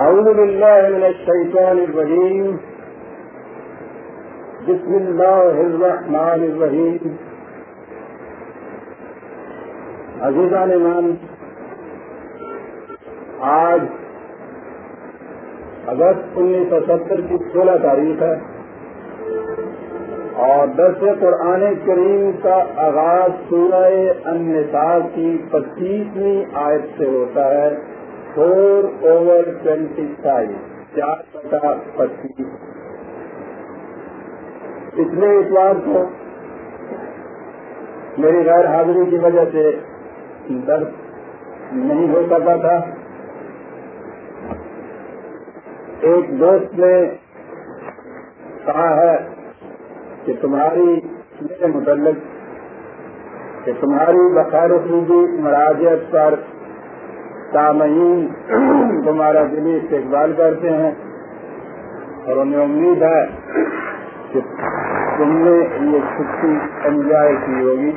أعوذ بالله من الشيطان الرجيم بسم الله الرحمن الرحيم عزیزان ایمان، آج اگست انیس سو ستر کی سولہ تاریخ ہے۔ اور دس قرآن کریم کا آغاز سورہ النساء کی پچیسویں آیت سے ہوتا ہے۔ فور اوور ٹوینٹی فائیو چار پتا پچیس۔ پچھلے اتوار کو میری غیر حاضری کی وجہ سے درد نہیں ہو سکا تھا۔ ایک دوست نے کہا ہے کہ تمہاری میرے متعلق، کہ تمہاری بخیر خوبی مراجت پر سامعین تمہارا دلی استقبال کرتے ہیں اور انہیں امید ہے کہ تم نے یہ چھٹی انجوائے کی ہوگی۔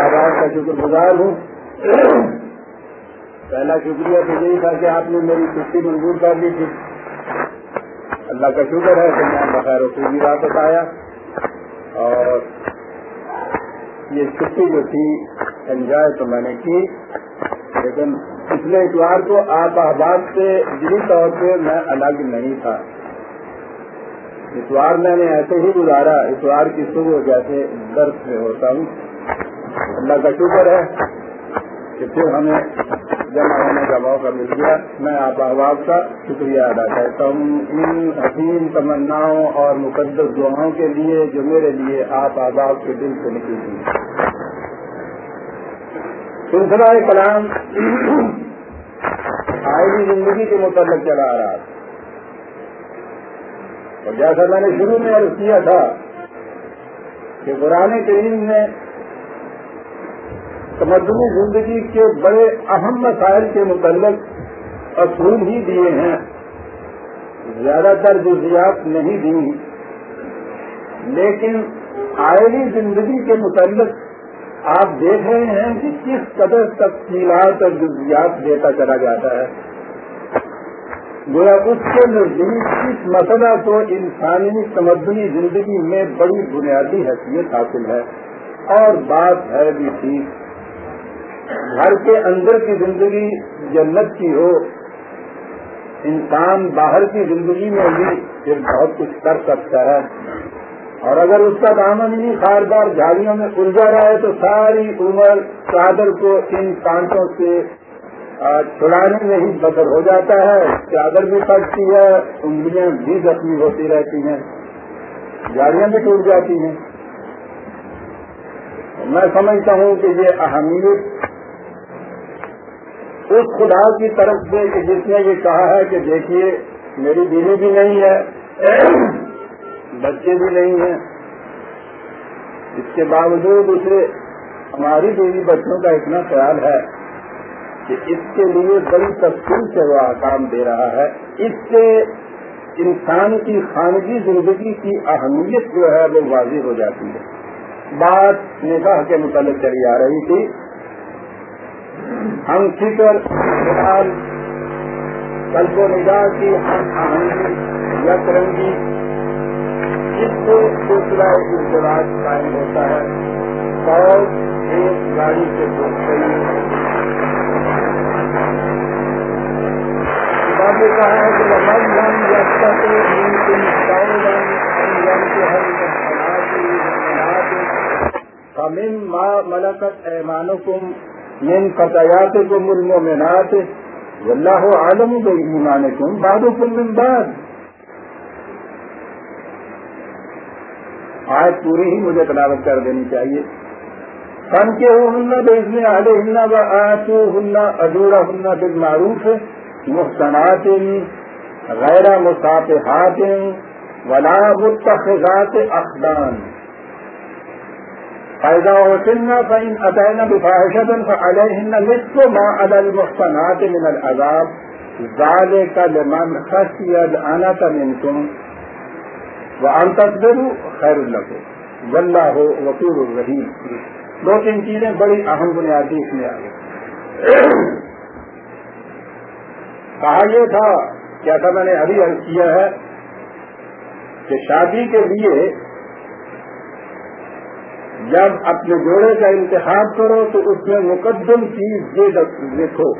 آباد کا شکر گزار ہوں۔ پہلا شکریہ تو یہی تھا کہ آپ نے میری چھٹی منظور کر دی تھی۔ اللہ کا شکر ہے کہ میں بخیر و خوبی واپس آیا اور یہ چھٹی جو تھی انجوائے تو میں نے کی، لیکن پچھلے اتوار کو آپ احباب سے دلی طور پہ میں الگ نہیں تھا۔ اتوار میں نے ایسے ہی گزارا، اتوار کی صبح جیسے درد میں ہوتا ہوں۔ اللہ کا شکر ہے کہ پھر ہمیں جمع ہونے کا موقع مل گیا۔ میں آپ احباب کا شکریہ ادا کرتا ہوں۔ ان حسین تمناؤں اور مقدس دعاؤں کے لیے جو میرے لیے آپ احباب کے دل سے نکلی تھی سلسلہ کلام آئلی زندگی کے متعلق چلا آ رہا تھا اور جیسا میں نے شروع میں عرض کیا تھا کہ قرآن کریم نے تمدنی زندگی کے بڑے اہم مسائل کے متعلق اصول ہی دیے ہیں۔ زیادہ تر جزیات نہیں دی لیکن آئلی زندگی کے متعلق آپ دیکھ رہے ہیں کہ کس قدر تفصیلات اور جزیات دیتا چلا جاتا ہے۔ گویا اس کے نزدیک اس مسئلہ کو انسانی تمدنی زندگی میں بڑی بنیادی حیثیت حاصل ہے۔ اور بات ہے بھی ٹھیک۔ گھر کے اندر کی زندگی جنت کی ہو، انسان باہر کی زندگی میں بھی پھر بہت کچھ کر سکتا ہے۔ اور اگر اس کا دامن ہی بار بار جھاڑیوں میں الجھا رہا ہے، تو ساری عمر چادر کو ان کانٹوں سے چھڑانے میں ہی بدر ہو جاتا ہے۔ چادر بھی پھٹتی ہے، انگلیاں بھی زخمی ہوتی رہتی ہیں جاڑیاں بھی ٹوٹ جاتی ہیں۔ میں سمجھتا ہوں کہ یہ اہمیت اس خدا کی طرف سے کہ جس نے یہ کہا ہے کہ دیکھیے، میری بیوی بھی نہیں ہے، بچے بھی نہیں ہیں۔ اس کے باوجود اسے ہماری بیوی بچوں کا اتنا خیال ہے کہ اس کے لیے بڑی تفصیل سے وہ کام دے رہا ہے۔ اس سے انسان کی خانگی، زندگی کی اہمیت جو ہے وہ واضح ہو جاتی ہے۔ بات نکاح کے متعلق چلی آ رہی تھی۔ ہم فکر فلحال کلب و نگاہ کی ہم آہنگی یک رنگی اس سے دوسرا اجتراج قائم ہوتا ہے، اور ایک گاڑی سے نے کہا ہے کہ ان من فتياتكم المؤمنات والله عالم بإيمانكم. بعضكم من بعض آج پوری ہی مجھے تلاوت کر دینی چاہیے. فن کے ہن بیچنے والے ہن و آتو ہن ادورا ہن بال معروف محسنات غیر مصافحات ولا متخذات اقدام فإذا وصلن فإن أتينا بفاحشة فعليهن مثل ما على المحصنات من العذاب ذلك لمن خشي العنة منكم وأن تصبروا خير لكم والله غفور الرحيم دو تین چیزیں بڑی اہم بنیادی اس میں آ گئی۔ کہا یہ تھا، کیا تھا میں نے ابھی عرض کیا ہے کہ شادی کے لیے جب اپنے جوڑے کا انتخاب کرو تو اس میں مقدم چیز یہ دیکھو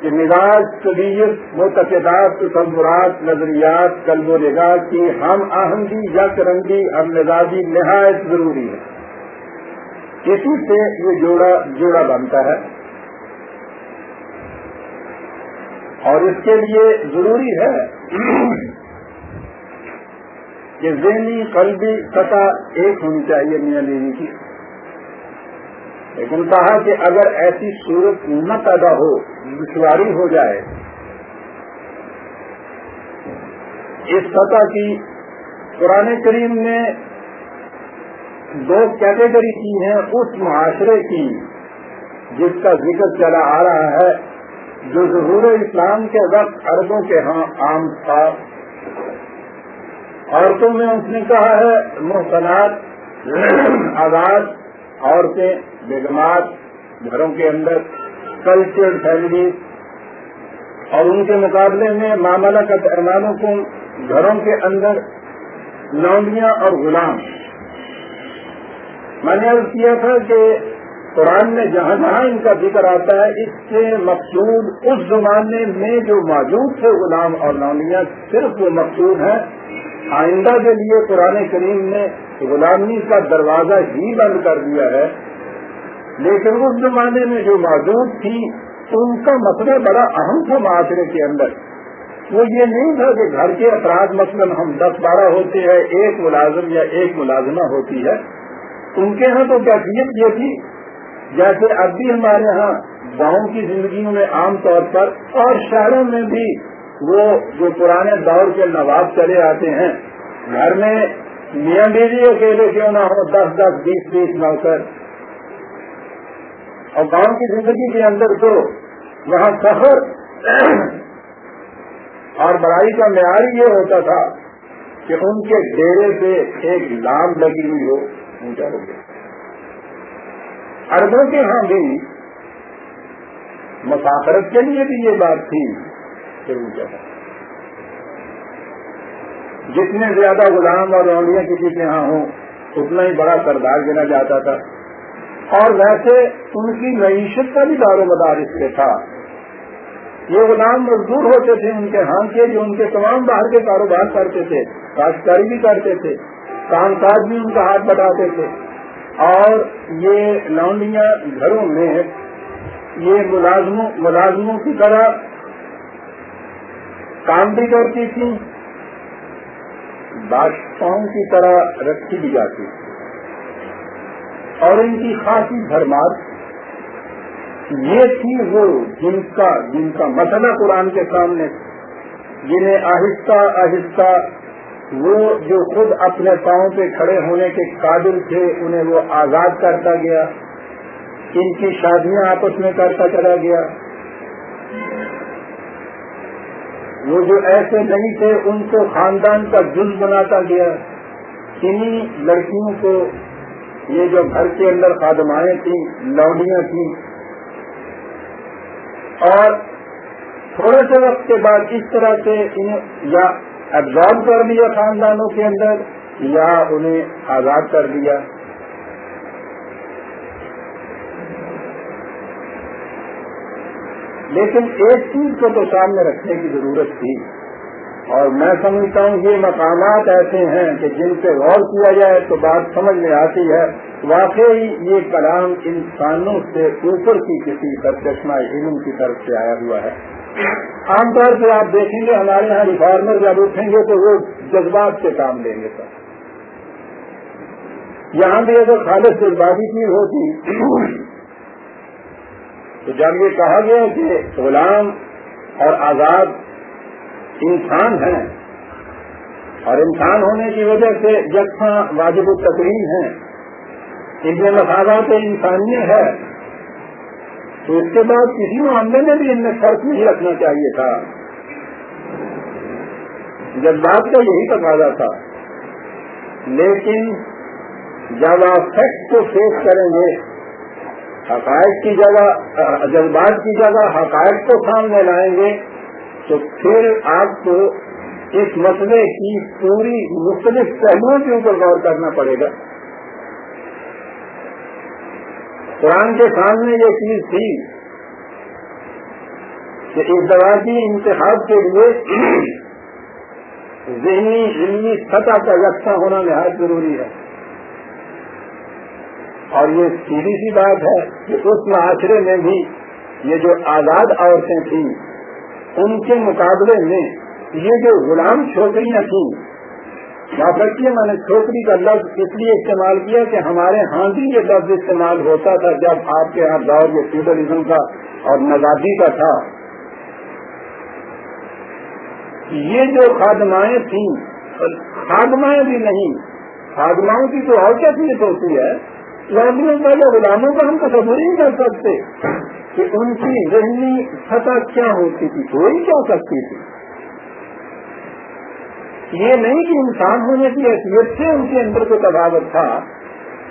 کہ مزاج، طبیعت متقدات تصورات، نظریات، قلب و نگاہ کی ہم آہنگی یک رنگی ہم مزاجی نہایت ضروری ہے۔ اسی سے یہ جوڑا جوڑا بنتا ہے۔ اور اس کے لیے ضروری ہے کہ ذہنی قلبی سطح ایک ہونی چاہیے میاں بیوی کی۔ لیکن کہا کہ اگر ایسی صورت نہ پیدا ہو، دشواری ہو جائے، اس سطح کی قرآن کریم نے دو کیٹیگری کی ہیں، اس معاشرے کی جس کا ذکر چلا آ رہا ہے، جو ظہور اسلام کے وقت عربوں کے ہاں عام تھا۔ عورتوں میں اس نے کہا ہے محسنات آزاد، عورتیں بیگمات گھروں کے اندر کلچر فیملیز اور ان کے مقابلے میں معاملہ کا پیمانوں کو گھروں کے اندر لونڈیاں اور غلام۔ میں نے عرض کیا تھا کہ قرآن میں جہاں جہاں ان کا ذکر آتا ہے، اس سے مقصود اس زمانے میں جو موجود تھے غلام اور لونڈیاں، صرف وہ مقصود ہیں آئندہ کے لیے قرآن کریم نے غلامی کا دروازہ ہی بند کر دیا ہے۔ لیکن اس زمانے میں جو موجود تھی، ان کا مسئلہ بڑا اہم تھا معاشرے کے اندر۔ وہ یہ نہیں تھا کہ گھر کے افراد مثلاً ہم دس بارہ ہوتے ہیں، ایک ملازم یا ایک ملازمہ ہوتی ہے۔ ان کے ہاں تو کیفیت یہ تھی، جیسے اب بھی ہمارے ہاں گاؤں کی زندگیوں میں عام طور پر اور شہروں میں بھی وہ جو پرانے دور کے نواب چلے آتے ہیں، گھر میں میاں بیوی اکیلے کیوں نہ ہو دس دس، بیس بیس نوکر۔ اور گاؤں کی زندگی کے اندر تو وہاں سفر اور بڑائی کا معیار یہ ہوتا تھا کہ ان کے ڈیرے پہ ایک لام لگی ہوئی ہو، اونچا ہو گیا۔ اربوں کے ہاں بھی مسافرت کے لیے بھی یہ بات تھی۔ کہ اونچا تھا جتنے زیادہ غلام اور روڈیاں کسی کے ہاں ہوں، اتنا ہی بڑا سردار گنا جاتا تھا۔ اور ویسے ان کی معیشت کا بھی دار و مدار اس سے تھا۔ یہ غلام مزدور ہوتے تھے، ان کے ہاں کے جو ان کے تمام باہر کے کاروبار کرتے تھے، کاشتکاری بھی کرتے تھے، کام کاج بھی ان کا ہاتھ بٹاتے تھے۔ اور یہ لونڈیاں گھروں میں یہ ملازموں ملازموں کی طرح کام بھی کرتی تھی بادشاہوں کی طرح رکھی بھی جاتی تھی اور ان کی خاصی بھرمار یہ تھی وہ جن کا جن کا مسئلہ قرآن کے سامنے جنہیں آہستہ آہستہ وہ جو خود اپنے پاؤں پہ کھڑے ہونے کے قابل تھے انہیں وہ آزاد کرتا گیا۔ ان کی شادیاں آپس میں کرتا چلا گیا۔ وہ جو ایسے نہیں تھے، ان کو خاندان کا جز بناتا گیا۔ انہیں لڑکیوں کو یہ جو گھر کے اندر خادمائیں تھیں، لوڈیاں تھیں۔ اور تھوڑے سے وقت کے بعد اس طرح سے انہیں یا ایبزارو کر دیا خاندانوں کے اندر، یا انہیں آزاد کر دیا لیکن ایک چیز کو تو سامنے رکھنے کی ضرورت تھی۔ اور میں سمجھتا ہوں یہ مقامات ایسے ہیں کہ جن پہ غور کیا جائے تو بات سمجھ میں آتی ہے۔ واقعی یہ کلام انسانوں سے اوپر کی کسی سرچشمہ علم کی طرف سے آیا ہوا ہے۔ عام طور سے آپ دیکھیں گے، ہمارے یہاں ریفارمر جب اٹھیں گے تو وہ جذبات سے کام لیں گے سر۔ یہاں بھی اگر خالص جذباتی چیز ہوتی تو جب یہ کہا گیا کہ غلام اور آزاد انسان ہیں اور انسان ہونے کی وجہ سے یکساں واجب التقریم ہیں ان میں مفادات انسانی ہے، تو اس کے بعد کسی معاملے میں بھی ان میں فرق نہیں رکھنا چاہیے تھا۔ جذبات کا یہی تقاضا تھا۔ لیکن جب آپ فیکٹ کو فیس کریں گے حقائق کی جگہ، جذبات کی جگہ حقائق کو سامنے لائیں گے، تو پھر آپ کو اس مسئلے کی پوری مختلف پہلوؤں کے اوپر غور کرنا پڑے گا۔ قرآن کے سامنے یہ چیز تھی کہ اس انتخاب کے لیے ذہنی علمی سطح کا یکساں ہونا نہایت ضروری ہے۔ اور یہ سیدھی سی بات ہے کہ اس معاشرے میں بھی یہ جو آزاد عورتیں تھیں، ان کے مقابلے میں یہ جو غلام چھوکریاں تھیں۔ معاف رکھیے، میں نے چھوکری کا لفظ اس لیے استعمال کیا کہ ہمارے ہاں بھی یہ لفظ استعمال ہوتا تھا جب آپ کے یہاں دور یہ فیوڈلزم کا اور نزادی کا تھا۔ یہ جو خادمائیں تھیں، خادمائیں بھی نہیں، خادماؤں کی تو اور کیا چیز ہوتی ہے؟ لوگوں کا یا غلاموں کا ہم تصور نہیں کر سکتے کہ ان کی ذہنی سطح کیا ہوتی تھی، کوئی کیا سکتی تھی۔ یہ نہیں کہ انسان ہونے کی حیثیت سے ان کے اندر کو تباوت تھا،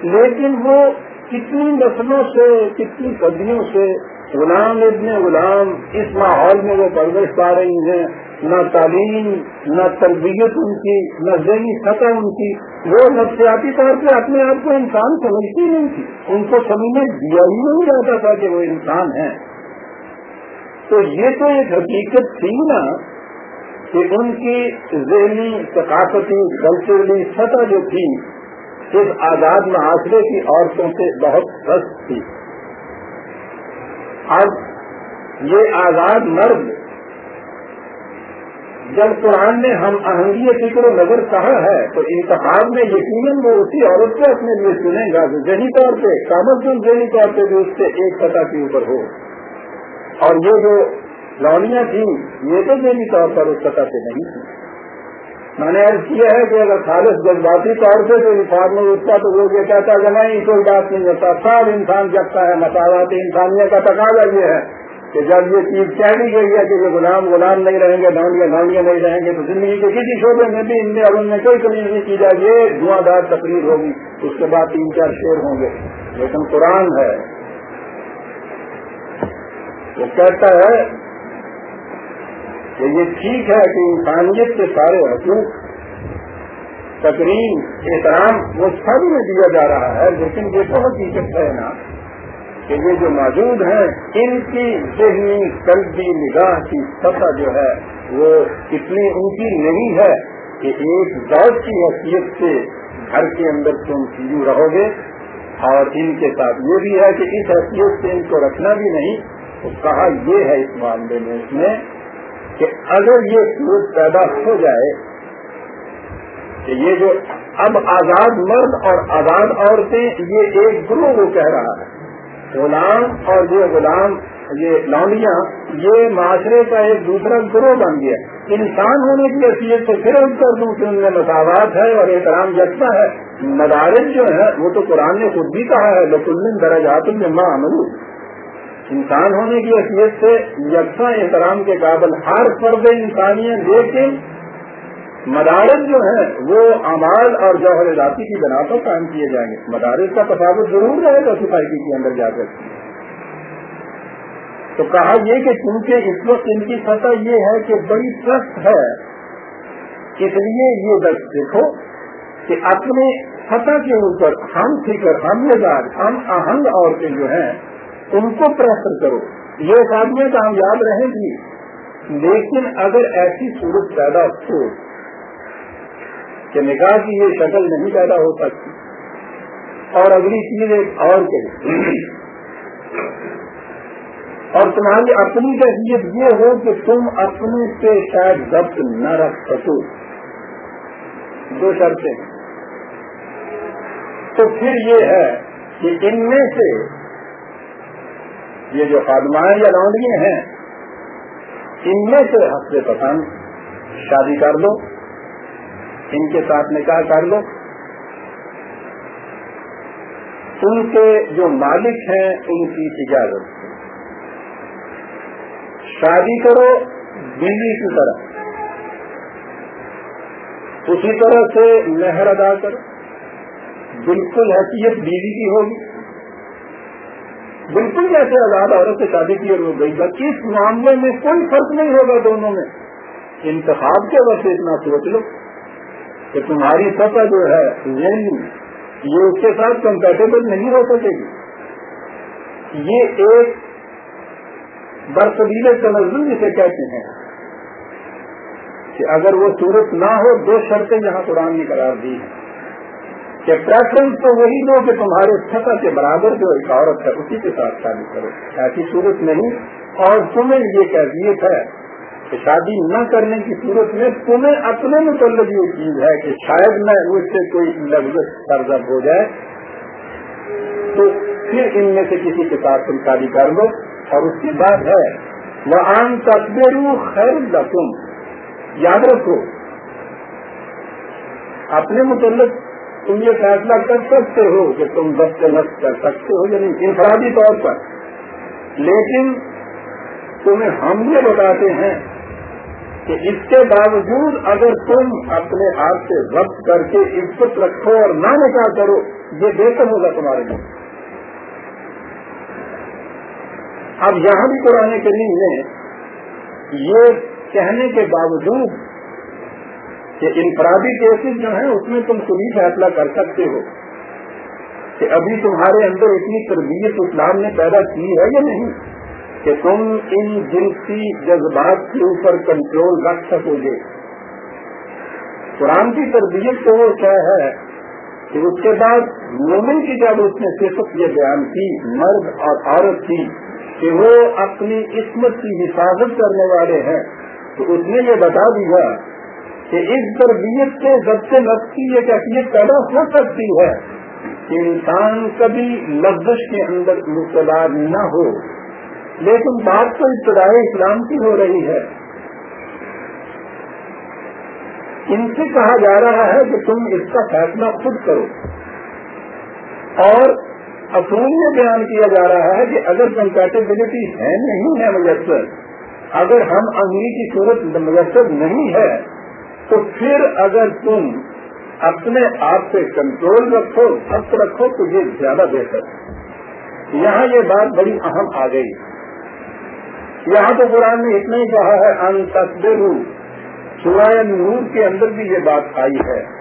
لیکن وہ کتنی نسلوں سے، کتنی صدیوں سے غلام ابن غلام اس ماحول میں وہ پرورش پا رہی ہیں۔ نہ تعلیم، نہ تربیت ان کی، نہ ذہنی سطح ان کی، وہ نفسیاتی طور پہ اپنے آپ کو انسان سمجھتی نہیں تھی۔ ان کو سمجھنے دیا ہی نہیں جاتا تھا کہ وہ انسان ہے تو یہ تو ایک حقیقت تھی نا کہ ان کی ذہنی، ثقافتی کلچرلی سطح جو تھی، اس آزاد معاشرے کی عورتوں سے بہت سست تھی۔ اب یہ آزاد مرد جب قرآن نے ہم آہنگی فکر و نظر کہا ہے، تو انتخاب میں یقیناً وہ اسی عورت کو اپنے لیے چنے گا، جو ذہنی طور پہ، کامل جو ذہنی طور پہ بھی اس سے ایک سطح کے اوپر ہو۔ اور یہ جو لونیاں تھیں، یہ تو ذہنی طور پر اس سطح پہ نہیں تھی میں نے عرض کیا ہے کہ اگر خالص جذباتی طور سے جو انسان میں اٹھتا، تو وہ یہ کہتا کہ نہیں، کوئی بات نہیں ہوتا سب انسان جگتا ہے، مساوات انسانیت کا تقاضا یہ ہے۔ کہ جب یہ چیز کہہ دی گئی ہے کہ یہ غلام غلام نہیں رہیں گے ڈانڈیاں ڈانڈیاں نہیں رہیں گے، تو زندگی کے کسی شعبے میں بھی ان میں اور ان میں کوئی کمی نہیں کی جائے یہ دھواں دار تقریر ہوگی، اس کے بعد تین چار شیر ہوں گے۔ لیکن قرآن ہے۔ وہ کہتا ہے کہ یہ ٹھیک ہے کہ انسانیت کے سارے حقوق تقریب احترام، وہ سب میں دیا جا رہا ہے، لیکن یہ تو حقیقت ہے نا۔ کہ یہ جو موجود ہیں، ان کی ذہنی قلبی نگاہ کی سطح جو ہے، وہ اتنی اونچی نہیں ہے کہ ایک دور کی حیثیت سے گھر کے اندر تم یوں رہو گے۔ اور ان کے ساتھ یہ بھی ہے کہ اس حیثیت سے ان کو رکھنا بھی نہیں۔ تو کہا یہ ہے اس معاملے میں اس میں کہ اگر یہ صورت پیدا ہو جائے کہ یہ جو اب آزاد مرد اور آزاد عورتیں، یہ ایک گروہ کو کہہ رہا ہے۔ غلام اور یہ غلام، یہ لانڈیاں یہ معاشرے کا ایک دوسرا گروہ بن گیا۔ انسان ہونے کی حیثیت سے پھر کر دوں کہ ان میں مساوات ہے اور احترام جگتا ہے۔ مدارس جو ہے وہ تو قرآن نے خود بھی کہا ہے لیکن درجات میں انسان ہونے کی حیثیت سے یکساں احترام کے قابل ہر فرد انسانیت، لیکن مدارس جو ہیں، وہ امال اور جوہر ذاتی کی بنا پر قائم کیے جائیں گے۔ مدارس کا تصاوت ضرور رہے گا سوسائٹی کے اندر جا کر۔ تو کہا یہ کہ چونکہ اس وقت ان کی سطح یہ ہے کہ بڑی سخت ہے، اس لیے یہ درد دیکھو کہ اپنے سطح کے اوپر ہم فکر، ہم مزاج ہم آہنگ عورتیں جو ہیں، ان کو پریفر کرو۔ یہ شادیاں کامیاب رہیں گی۔ لیکن اگر ایسی صورت پیدا ہو کہ نکاح کی یہ شکل نہیں پیدا ہو سکتی۔ اور اگلی چیز ایک اور کہ اور تمہاری اپنی کیفیت یہ ہو کہ تم اپنے سے شاید ضبط نہ رکھ سکو۔ دو شرطیں۔ تو پھر یہ ہے کہ ان میں سے یہ جو خادمائیں یا لانڈیاں ہیں، ان میں سے ہفتے پسند، شادی کر دو۔ ان کے ساتھ نکاح کر لو۔ ان کے جو مالک ہیں، ان کی اجازت شادی کرو بیوی کی طرح اسی طرح سے مہر ادا کرو۔ بالکل حیثیت بیوی کی ہوگی۔ بالکل جیسے آزاد عورت سے شادی کی ہو گئی۔ بلکہ اس معاملے میں کوئی فرق نہیں ہوگا دونوں میں۔ انتخاب کے وجہ سے اتنا سوچ لو۔ کہ تمہاری سطح جو ہے یہ اس کے ساتھ کمپیٹیبل نہیں ہو سکے گی۔ یہ ایک برسبیل تنظم جسے کہتے ہیں۔ کہ اگر وہ صورت نہ ہو، دو شرطیں یہاں قرآن نے قرار دی ہیں۔ کہ پریفرنس تو وہی دو کہ تمہارے سطح کے برابر جو ایک عورت ہے، اسی کے ساتھ شادی کرو۔ ایسی صورت نہیں، اور تمہیں یہ کیفیت ہے شادی نہ کرنے کی صورت میں تمہیں اپنے متعلق یہ چیز ہے کہ شاید میں اس سے کوئی لفظ سرزب ہو جائے، تو پھر ان میں سے کسی کے ساتھ تم شادی کر لو۔ اور اس کے بعد ہے وہ عام تصویر خیر تم یاد رکھو، اپنے متعلق تم یہ فیصلہ کر سکتے ہو کہ تم ضبط نفس کر سکتے ہو یا نہیں، انفرادی طور پر۔ لیکن تمہیں ہم یہ بتاتے ہیں کہ اس کے باوجود اگر تم اپنے ہاتھ سے ضبط کر کے عزت رکھو اور نہ نکاح کرو، یہ بہتر ہوگا تمہارے لیے۔ اب یہاں بھی قرآن کریم میں یہ کہنے کے باوجود کہ انفرادی کیسز جو ہیں، اس میں تم خود ہی فیصلہ کر سکتے ہو کہ ابھی تمہارے اندر اتنی تربیت اسلام نے پیدا کی ہے یا نہیں۔ کہ تم ان جنسی جذبات کے اوپر کنٹرول رکھ سکو گے۔ قرآن کی تربیت تو وہ کیا ہے کہ اس کے بعد مومن کی جب اس نے صرف یہ بیان کی، مرد اور عورت کی، کہ وہ اپنی قسمت کی حفاظت کرنے والے ہیں، تو اس نے یہ بتا دیا کہ اس تربیت کے ضبط نفس کی یہ کیفیت پیدا ہو سکتی ہے کہ انسان کبھی لفظ کے اندر مبتلا نہ ہو۔ لیکن بات تو ابتدائی اسلام کی ہو رہی ہے۔ ان سے کہا جا رہا ہے کہ تم اس کا فیصلہ خود کرو۔ اور اصول میں بیان کیا جا رہا ہے کہ اگر کمپیٹیبلٹی ہے نہیں ہے میسر اگر ہم امیر کی صورت میسر نہیں ہے، تو پھر اگر تم اپنے آپ سے کنٹرول رکھو، حق رکھو، تو یہ زیادہ بہتر ہے۔ یہاں یہ بات بڑی اہم آ گئی۔ یہاں تو قرآن نے اتنا ہی کہا ہے، ان تصبر سورہ نور کے اندر بھی یہ بات آئی ہے۔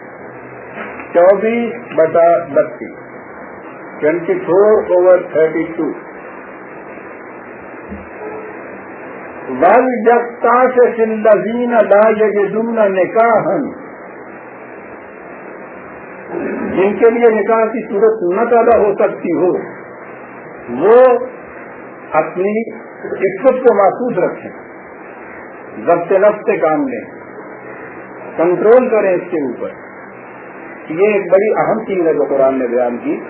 چوبیس بٹا بتیس۔ Twenty four over thirty two. الذین لا یجدون نکاح جن کے لیے نکاح کی صورت نہ پیدا ہو سکتی ہو، وہ اپنی عزت کو محسوس رکھیں۔ ضبط نفس سے کام لیں۔ کنٹرول کریں اس کے اوپر۔ یہ ایک بڑی اہم چیز ہے جو قرآن نے بیان کی۔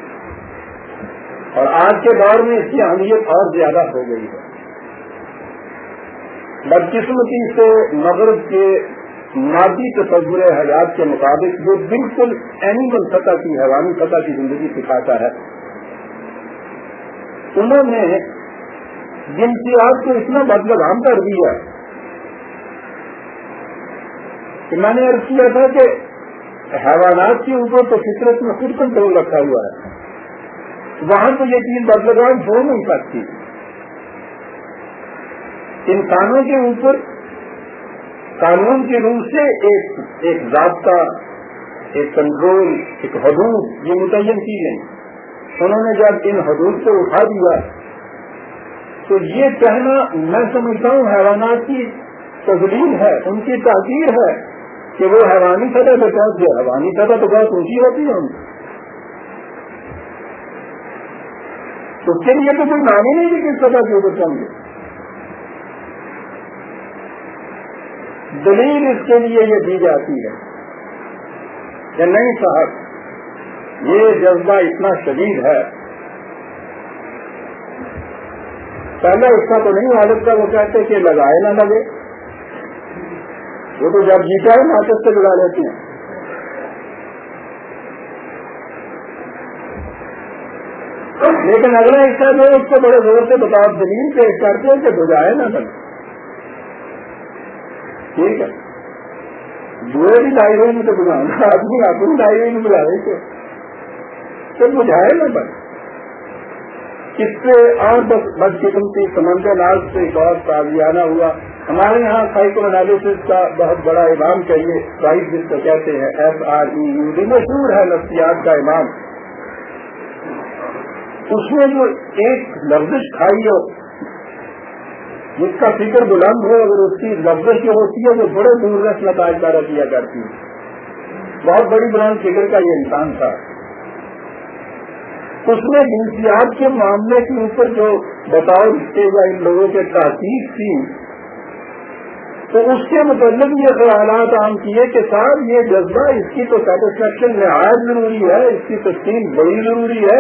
اور آج کے دور میں اس کی اہمیت اور زیادہ ہو گئی ہے۔ بدقسمتی سے مغرب کے مادی تصور حیات کے مطابق جو بالکل اینیمل سطح کی حیوانی سطح کی زندگی سکھاتا ہے۔ انہوں نے جنسیات کو اتنا بدلام کر دیا کہ میں نے عرض کیا تھا کہ حیوانات کے اوپر تو فطرت میں خود کنٹرول رکھا ہوا ہے۔ وہاں تو یہ چیز بدلگام ہو نہیں سکتی۔ انسانوں کے اوپر قانون کی روح سے ایک ایک ضابطہ، ایک کنٹرول ایک حدود، یہ متعین کی گئی انہوں نے جب ان حدود سے اٹھا دیا تو یہ کہنا میں سمجھتا ہوں حیوانات کی تجلیل ہے، ان کی تاثیر ہے کہ وہ حیوانی سطح پہ پہنچ گیا حیوانی سطح تو بہت اونچی ہوتی ہے۔ ان تو پھر یہ تو کوئی نام ہی نہیں کہ کس سطح کے اوپر پہنچ گئے دلیل اس کے لیے یہ دی جاتی ہے کہ نہیں صاحب، یہ جذبہ اتنا شدید ہے پہلے اس کا تو نہیں عادت کا، وہ کہتے کہ لگائے نہ لگے۔ وہ تو جب جیتا ہے ناچت سے لگا لیتے ہیں۔ لیکن اگلا حصہ جو ہے، اس کو بڑے زور سے بتا دلیل پیش کرتے ہیں کہ بجائے نہ لگے۔ ٹھیک ہے۔ دوئے بھی لائی ہوئی تو بلانا آدمی اپنی لائی ہوئی بلا رہے تھے تو بجھائے نا بس اس سے اور بد قسمتی سمندر ناز سے ایک اور تازیانہ ہوا۔ ہمارے یہاں سائیکو انالیس کا بہت بڑا امام چاہیے۔ وائٹ جس کو کہتے ہیں ایف آر ای یو مشہور ہے نفسیات کا امام۔ اس نے جو ایک لفظ کھائی ہو، جس کا فکر بلند ہو، اگر اس کی لفظ جو ہوتی ہے، وہ بڑے دور رس نتائج پیدا کیا کرتی ہے۔ بہت بڑی بلند فکر کا یہ انسان تھا۔ اس میں جنسیات کے معاملے کے اوپر جو بتاؤ یا ان لوگوں کے تحقیق تھی، تو اس کے متعلق یہ خیالات عام کیے کہ صاحب یہ جذبہ اس کی تو سیٹسفیکشن نہایت ضروری ہے، اس کی تسکین بڑی ضروری ہے،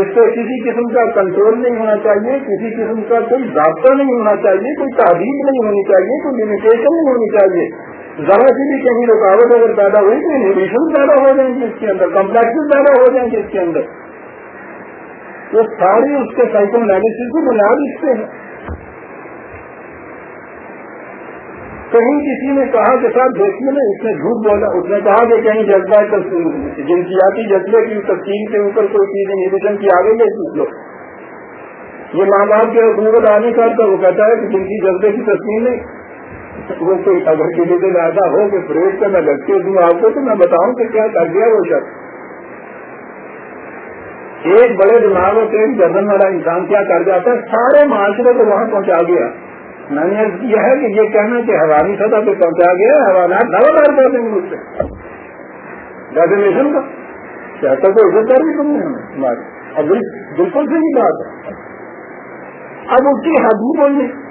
اس سے کسی قسم کا کنٹرول نہیں ہونا چاہیے، کسی قسم کا کوئی ضابطہ نہیں ہونا چاہیے، کوئی تعریف نہیں ہونی چاہیے، کوئی لمیٹیشن نہیں ہونی چاہیے۔ ذرا سی بھی کہیں رکاوٹ اگر پیدا ہوئی تو انہیبیشن پیدا ہو جائیں گے اس کے اندر کمپلیکس پیدا ہو جائیں گے اس کے اندر۔ وہ ساری اس کے سائیکل انالیس کی بنیاد اس سے ہے کہیں کسی نے کہا کہ صاحب دیکھیے نا، اس نے جھوٹ بولا، اس نے کہا کہ کہیں جذبہ جنسیاتی جذبے کی تقسیم کے اوپر کوئی چیز انہیبیشن کی آگے نہیں پوچھ لو۔ یہ ماں باپ کے حکومت آنے کا وہ کہتا ہے کہ جن کی جذبے کی تقسیم نہیں وہ کوئی اگر کسی دن ایسا ہو کہ فریج کا میں لگتے دوں آپ کو تو میں بتاؤں کہ کیا کر دیا وہ شخص۔ ایک بڑے دماغ اور ایک والا انسان کیا کر جاتا ہے؟ سارے معاشرے کو وہاں پہنچا گیا۔ میں نے کیا ہے کہ یہ کہنا کہ حوانی سطح پہ پہنچا گیا حوالات دعویدار کر دیں گے مجھ سے۔ ڈیفینیشن کا۔ کہتا تو عزت دار بھی تم نے؟ ہماری۔ اب بالکل صحیح بات ہے۔ اب اس کی حد بھی بولنے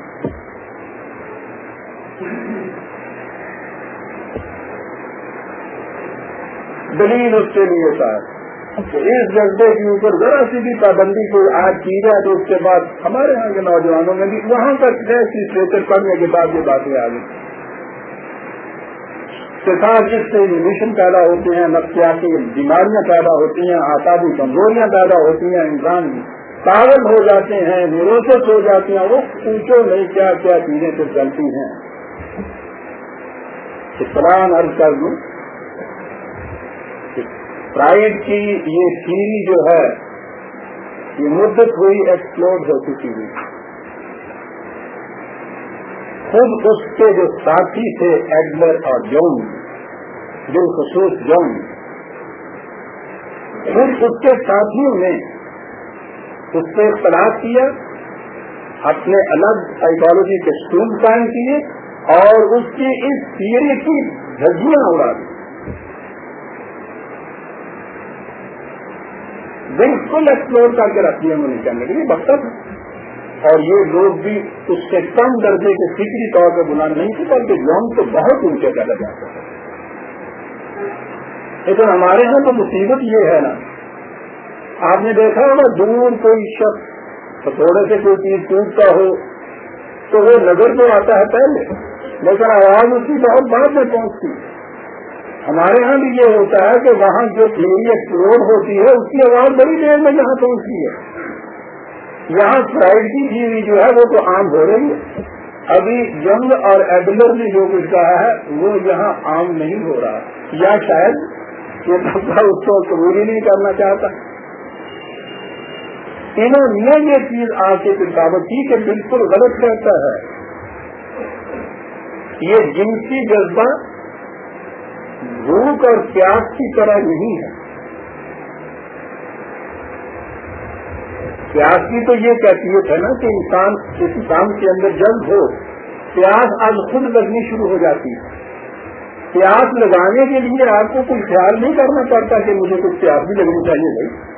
دلیل اس کے لیے تھا اس جذبے کے اوپر ذرا سی بھی پابندی کو آج کی جائے تو اس کے بعد ہمارے یہاں کے نوجوانوں میں بھی وہاں تک لٹریچر پڑھنے کے بعد یہ باتیں آ گئی۔ جس سے مشن پیدا ہوتے ہیں، نفسیاتی بیماریاں پیدا ہوتی ہیں آتابی کمزوریاں پیدا ہوتی ہیں، انسان پاگل ہو جاتے ہیں نیروسس ہو جاتے ہیں، وہ پوچھو نہیں کیا کیا چیزیں تو چلتی ہیں۔ اسلام عرض کر دوں فرائڈ کی یہ تھیری جو ہے، یہ مدت ہوئی ایکسپلور ہو چکی ہوئی خود اس کے جو ساتھی تھے ایڈلر اور جون بالخصوص جون خود اس کے ساتھیوں نے اس سے اختلاف کیا، اپنے الگ سائیکالوجی کے اسکول قائم کیے اور اس کی اس تھیری کی جھجیاں اڑا دی۔ بالکل ایکسپلور کر کے رکھ دیا انہوں نے کے لیے مقصد مطلب اور یہ لوگ بھی اس سے کم درجے کے فکری طور پہ بنا نہیں تھے، بلکہ جون تو بہت اونچے پیدا جاتے تھے لیکن ہمارے یہاں تو مصیبت یہ ہے نا۔ آپ نے دیکھا ہوگا، دور کوئی شخص تھوڑے سے کوئی چیز ٹوٹتا ہو تو وہ نظر تو آتا ہے پہلے، لیکن آواز اس کی بہت بعد میں پہنچتی۔ ہے ہمارے ہاں بھی یہ ہوتا ہے کہ وہاں جو تھیوری ایکسپلور ہوتی ہے، اس کی آواز بڑی دیر میں یہاں پہنچتی ہے۔ یہاں فرائڈ کی تھیوری جو ہے، وہ تو عام ہو رہی ہے۔ ابھی جنگ اور ایڈلر نے جو کچھ کہا ہے، وہ یہاں عام نہیں ہو رہا۔ یا شاید یہ طبقہ اس کو قبول ہی نہیں کرنا چاہتا۔ انہوں نے یہ چیز آ کے کتابت کی کہ بالکل غلط رہتا ہے۔ یہ جنسی جذبہ بھوک اور پیاس کی طرح نہیں ہے۔ پیاس کی تو یہ کیفیت ہے نا کہ انسان کسی کام کے اندر جلد ہو، پیاس اب خود لگنی شروع ہو جاتی ہے۔ پیاس لگانے کے لیے آپ کو کوئی خیال نہیں کرنا پڑتا کہ مجھے کچھ پیاس بھی لگنی چاہیے بھائی۔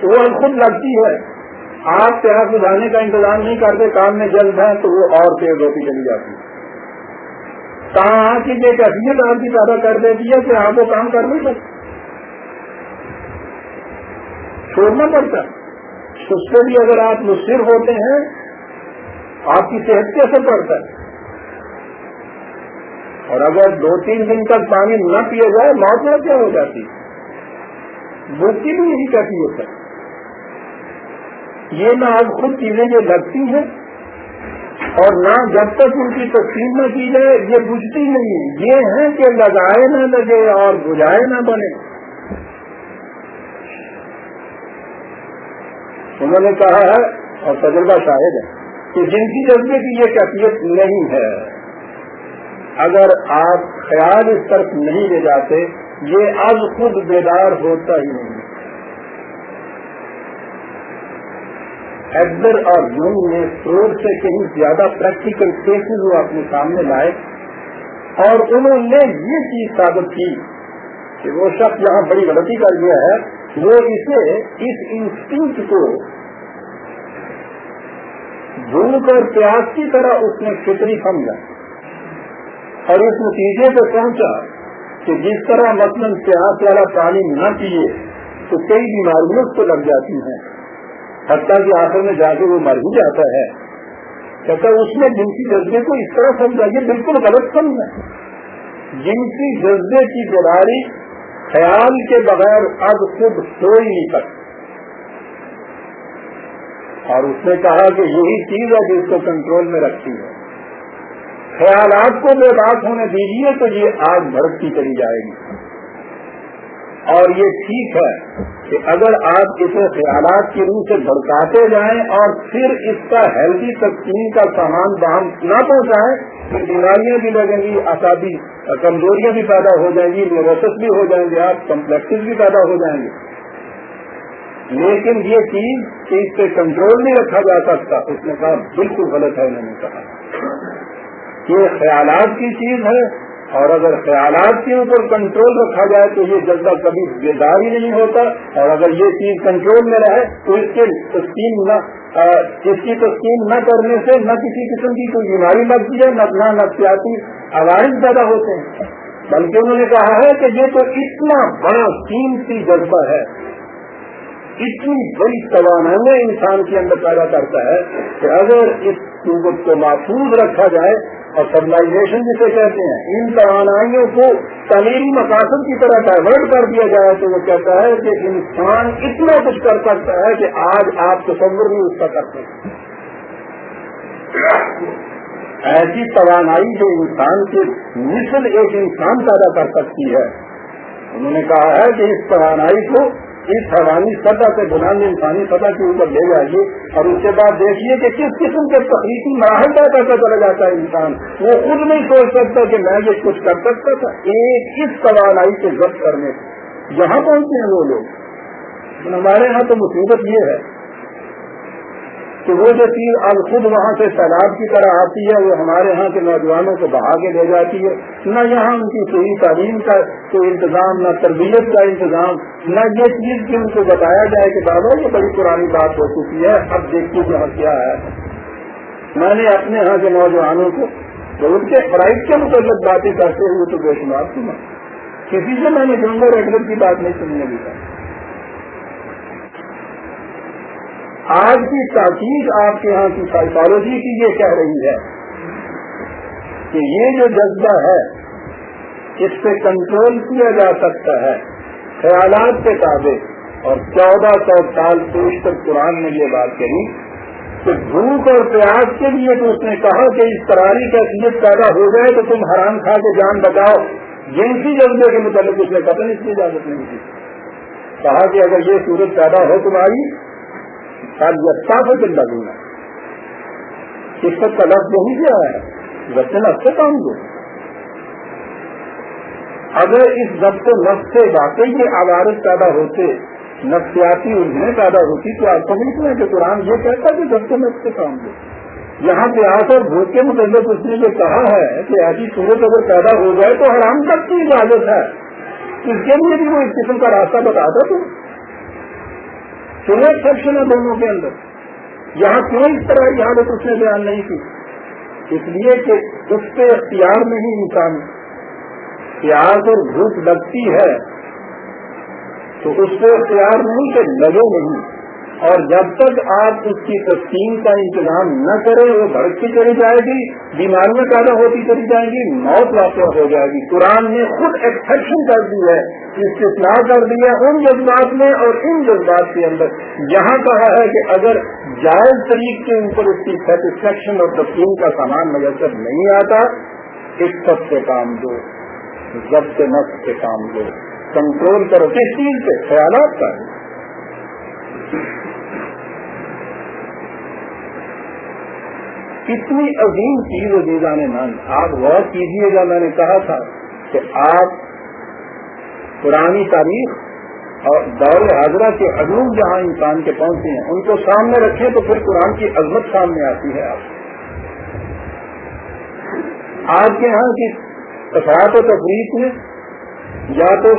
تو وہ خود لگتی ہے۔ آپ پیاس لگانے کا انتظام نہیں کرتے، کام میں جلد ہے تو وہ اور تیز ہوتی چلی جاتی ہے۔ کہاں کی ایک اہمیت آپ کی پیدا کر دیتی ہے کہ آپ وہ کام کر نہیں سکتے۔ چھوڑنا پڑتا ہے۔ اس سے بھی اگر آپ مصر ہوتے ہیں، آپ کی صحت کیسے پڑتا ہے۔ اور اگر دو تین دن تک پانی نہ پیا جائے، موت میں کیا ہو جاتی؟ بھوک کی بھی یہی کہتی ہوتا ہے یہ نہ اب خود چیزیں جو لگتی ہیں اور نہ جب تک ان کی تقسیم نہ کی جائے، یہ بجھتی نہیں یہ ہے کہ لگائے نہ لگے اور بجھائے نہ بنے۔ انہوں نے کہا ہے، اور تجربہ شاہد ہے، کہ جنسی جذبے کی یہ کیفیت نہیں ہے۔ اگر آپ خیال اس طرف نہیں لے جاتے، یہ اب خود بیدار ہوتا ہی نہیں۔ ایڈر اور جون نے فروڈ سے کہیں زیادہ پریکٹیکل کیسز وہ اپنے سامنے لائے اور انہوں نے یہ چیز ثابت کی کہ وہ شخص یہاں بڑی غلطی کر گیا ہے، وہ اسے اس انسٹنٹ کو بھوک اور پیاس کی طرح اس نے فطری سمجھا اور اس نتیجے پہ پہنچا کہ جس طرح مثلاً پیاس والا پانی نہ پیے تو کئی بیماریاں اس کو لگ جاتی ہیں۔ حتیٰ کہ آخر میں جا کے وہ مر ہی جاتا ہے۔ کہتا اس نے جنسی جذبے کو اس طرح سمجھا یہ بالکل غلط سمجھا جنسی جذبے کی بیداری خیال کے بغیر اب خود سو ہی نہیں سکتا اور اس نے کہا کہ یہی چیز ہے جس کو کنٹرول میں رکھتی ہے۔ خیالات کو بے بات ہونے دیجیے تو یہ آگ بھڑکتی چلی جائے گی۔ اور یہ ٹھیک ہے کہ اگر آپ اسے خیالات کی روح سے بھڑکاتے جائیں اور پھر اس کا ہیلدی تقسیم کا سامان باہم نہ پہنچائیں تو بیماریاں بھی لگیں گی آسادی کمزوریاں بھی پیدا ہو جائیں گی نیوروسس بھی ہو جائیں گے، آپ کمپلیکس بھی پیدا ہو جائیں گے۔ لیکن یہ چیز کہ اس پہ کنٹرول نہیں رکھا جا سکتا، اس نے کہا بالکل غلط ہے، انہوں نے کہا۔ یہ خیالات کی چیز ہے اور اگر خیالات کے اوپر کنٹرول رکھا جائے تو یہ جذبہ کبھی بیدار ہی نہیں ہوتا اور اگر یہ چیز کنٹرول میں رہے تو اس کے تسکین نہ اس کی تسکین نہ کرنے سے نہ کسی قسم کی کوئی بیماری لگتی ہے، نہ نہ نفسیاتی عوائد پیدا ہوتے ہیں۔ بلکہ انہوں نے کہا ہے کہ یہ تو اتنا بڑا قیمتی جذبہ ہے، اتنی بڑی توانائی انسان کے اندر پیدا کرتا ہے کہ اگر اس قوت کو محفوظ رکھا جائے اور سبلائزیشن جسے کہتے ہیں، ان توانائیوں کو تعلیمی مقاصد کی طرح ڈائیورٹ کر دیا جائے تو وہ کہتا ہے کہ انسان اتنا کچھ کر سکتا ہے کہ آج آپ تصور نہیں اس کا کرتے ایسی توانائی جو انسان کی مثل ایک انسان پیدا کر سکتی ہے۔ انہوں نے کہا ہے کہ اس توانائی کو اس حیرانی سطح سے بلند انسانی سطح کے اوپر لے جائیے اور اس کے بعد دیکھیے کہ کس قسم کے تخلیقی مراحل پیدا کرتا چلا جاتا ہے انسان۔ وہ خود نہیں سوچ سکتا کہ میں یہ کچھ کر سکتا تھا۔ ایک اس توانائی کو ضبط کرنے یہاں پہنچتے ہیں وہ لوگ؟ ہمارے یہاں تو مصیبت یہ ہے کہ وہ جو چیز اب خود وہاں سے سیلاب کی طرح آتی ہے، وہ ہمارے یہاں کے نوجوانوں کو بہا کے لے جاتی ہے۔ نہ یہاں ان کی صحیح تعلیم کا کوئی انتظام، نہ تربیت کا انتظام، نہ یہ چیز کہ ان کو بتایا جائے کہ بابا، یہ بڑی پرانی بات ہو چکی ہے، اب دیکھیے یہاں کیا ہے۔ میں نے اپنے یہاں کے نوجوانوں کو تو ان کے فرائض کے متعلق باتیں کرتے ہوئے تو بے شمار سنا کسی سے میں نے جنگل ریگولر کی بات نہیں سننے کی آج کی تاکید آپ کے یہاں کی سائیکالوجی کی یہ کہہ رہی ہے کہ یہ جو جذبہ ہے، اس پہ کنٹرول کیا جا سکتا ہے، خیالات کے تابع، اور چودہ سو سال پیشتر قرآن نے یہ بات کہی کہ بھوک اور پیاس کے لیے تو اس نے کہا کہ اس تراری کا سیت پیدا ہو جائے تو تم حرام کھا کے جان بتاؤ جنسی جذبے کے متعلق اس نے قتل اس کی اجازت نہیں دی۔ کہا کہ اگر یہ صورت پیدا ہو تمہاری یستا سے چل دوں گا اس کا لفظ نہیں کیا ہے۔ بچے اچھے کام دو۔ اگر اس ضبط نفس سے واقعی یہ عوارت پیدا ہوتے، نفسیاتی الجھنیں پیدا ہوتی، تو آپ کو نہیں کہ قرآن یہ کہتا کہ ضبط نفس سے کام دو۔ یہاں پہ آ کر بھوک کے متعلق اس نے جو کہا ہے کہ ایسی صورت اگر پیدا ہو جائے تو حرام تک کی اجازت ہے۔ اس کے لیے بھی وہ اس قسم کا راستہ بتا دو تو۔ سیکشن ہے دونوں کے اندر۔ یہاں کیوں اس طرح کی حالت اس نے بیان نہیں کی؟ اس لیے کہ اس پہ اختیار نہیں انسان پیاز اور بھوک لگتی ہے تو اس پہ اختیار نہیں کہ لگے نہیں۔ اور جب تک آپ اس کی تسکین کا انتظام نہ کریں، وہ بڑھتی چلی جائے گی، بیماریاں پیدا ہوتی چلی جائیں گی، موت واقع ہو جائے گی۔ قرآن نے خود ایکسپشن کر دی ہے۔ استثناء کر دیا ان جذبات میں اور ان جذبات کے اندر۔ یہاں کہا ہے کہ اگر جائز طریق کے اوپر اس کی سیٹسفیکشن اور تقسیم کا سامان میسر نہیں آتا، اس سب سے کام دو۔ ضبط نفس سے کام دو۔ کنٹرول کرو۔ کس چیز سے خیالات کا۔ کتنی عظیم چیز عزیزہ نے مان آپ غور کیجیے گا، میں نے کہا تھا کہ آپ پرانی تاریخ اور دور حاضرہ کے علوم جہاں انسان کے پہنچے ہیں، ان کو سامنے رکھیں تو پھر قرآن کی عظمت سامنے آتی ہے۔ آپ آپ کے یہاں کی افراد و تفریح میں یا تو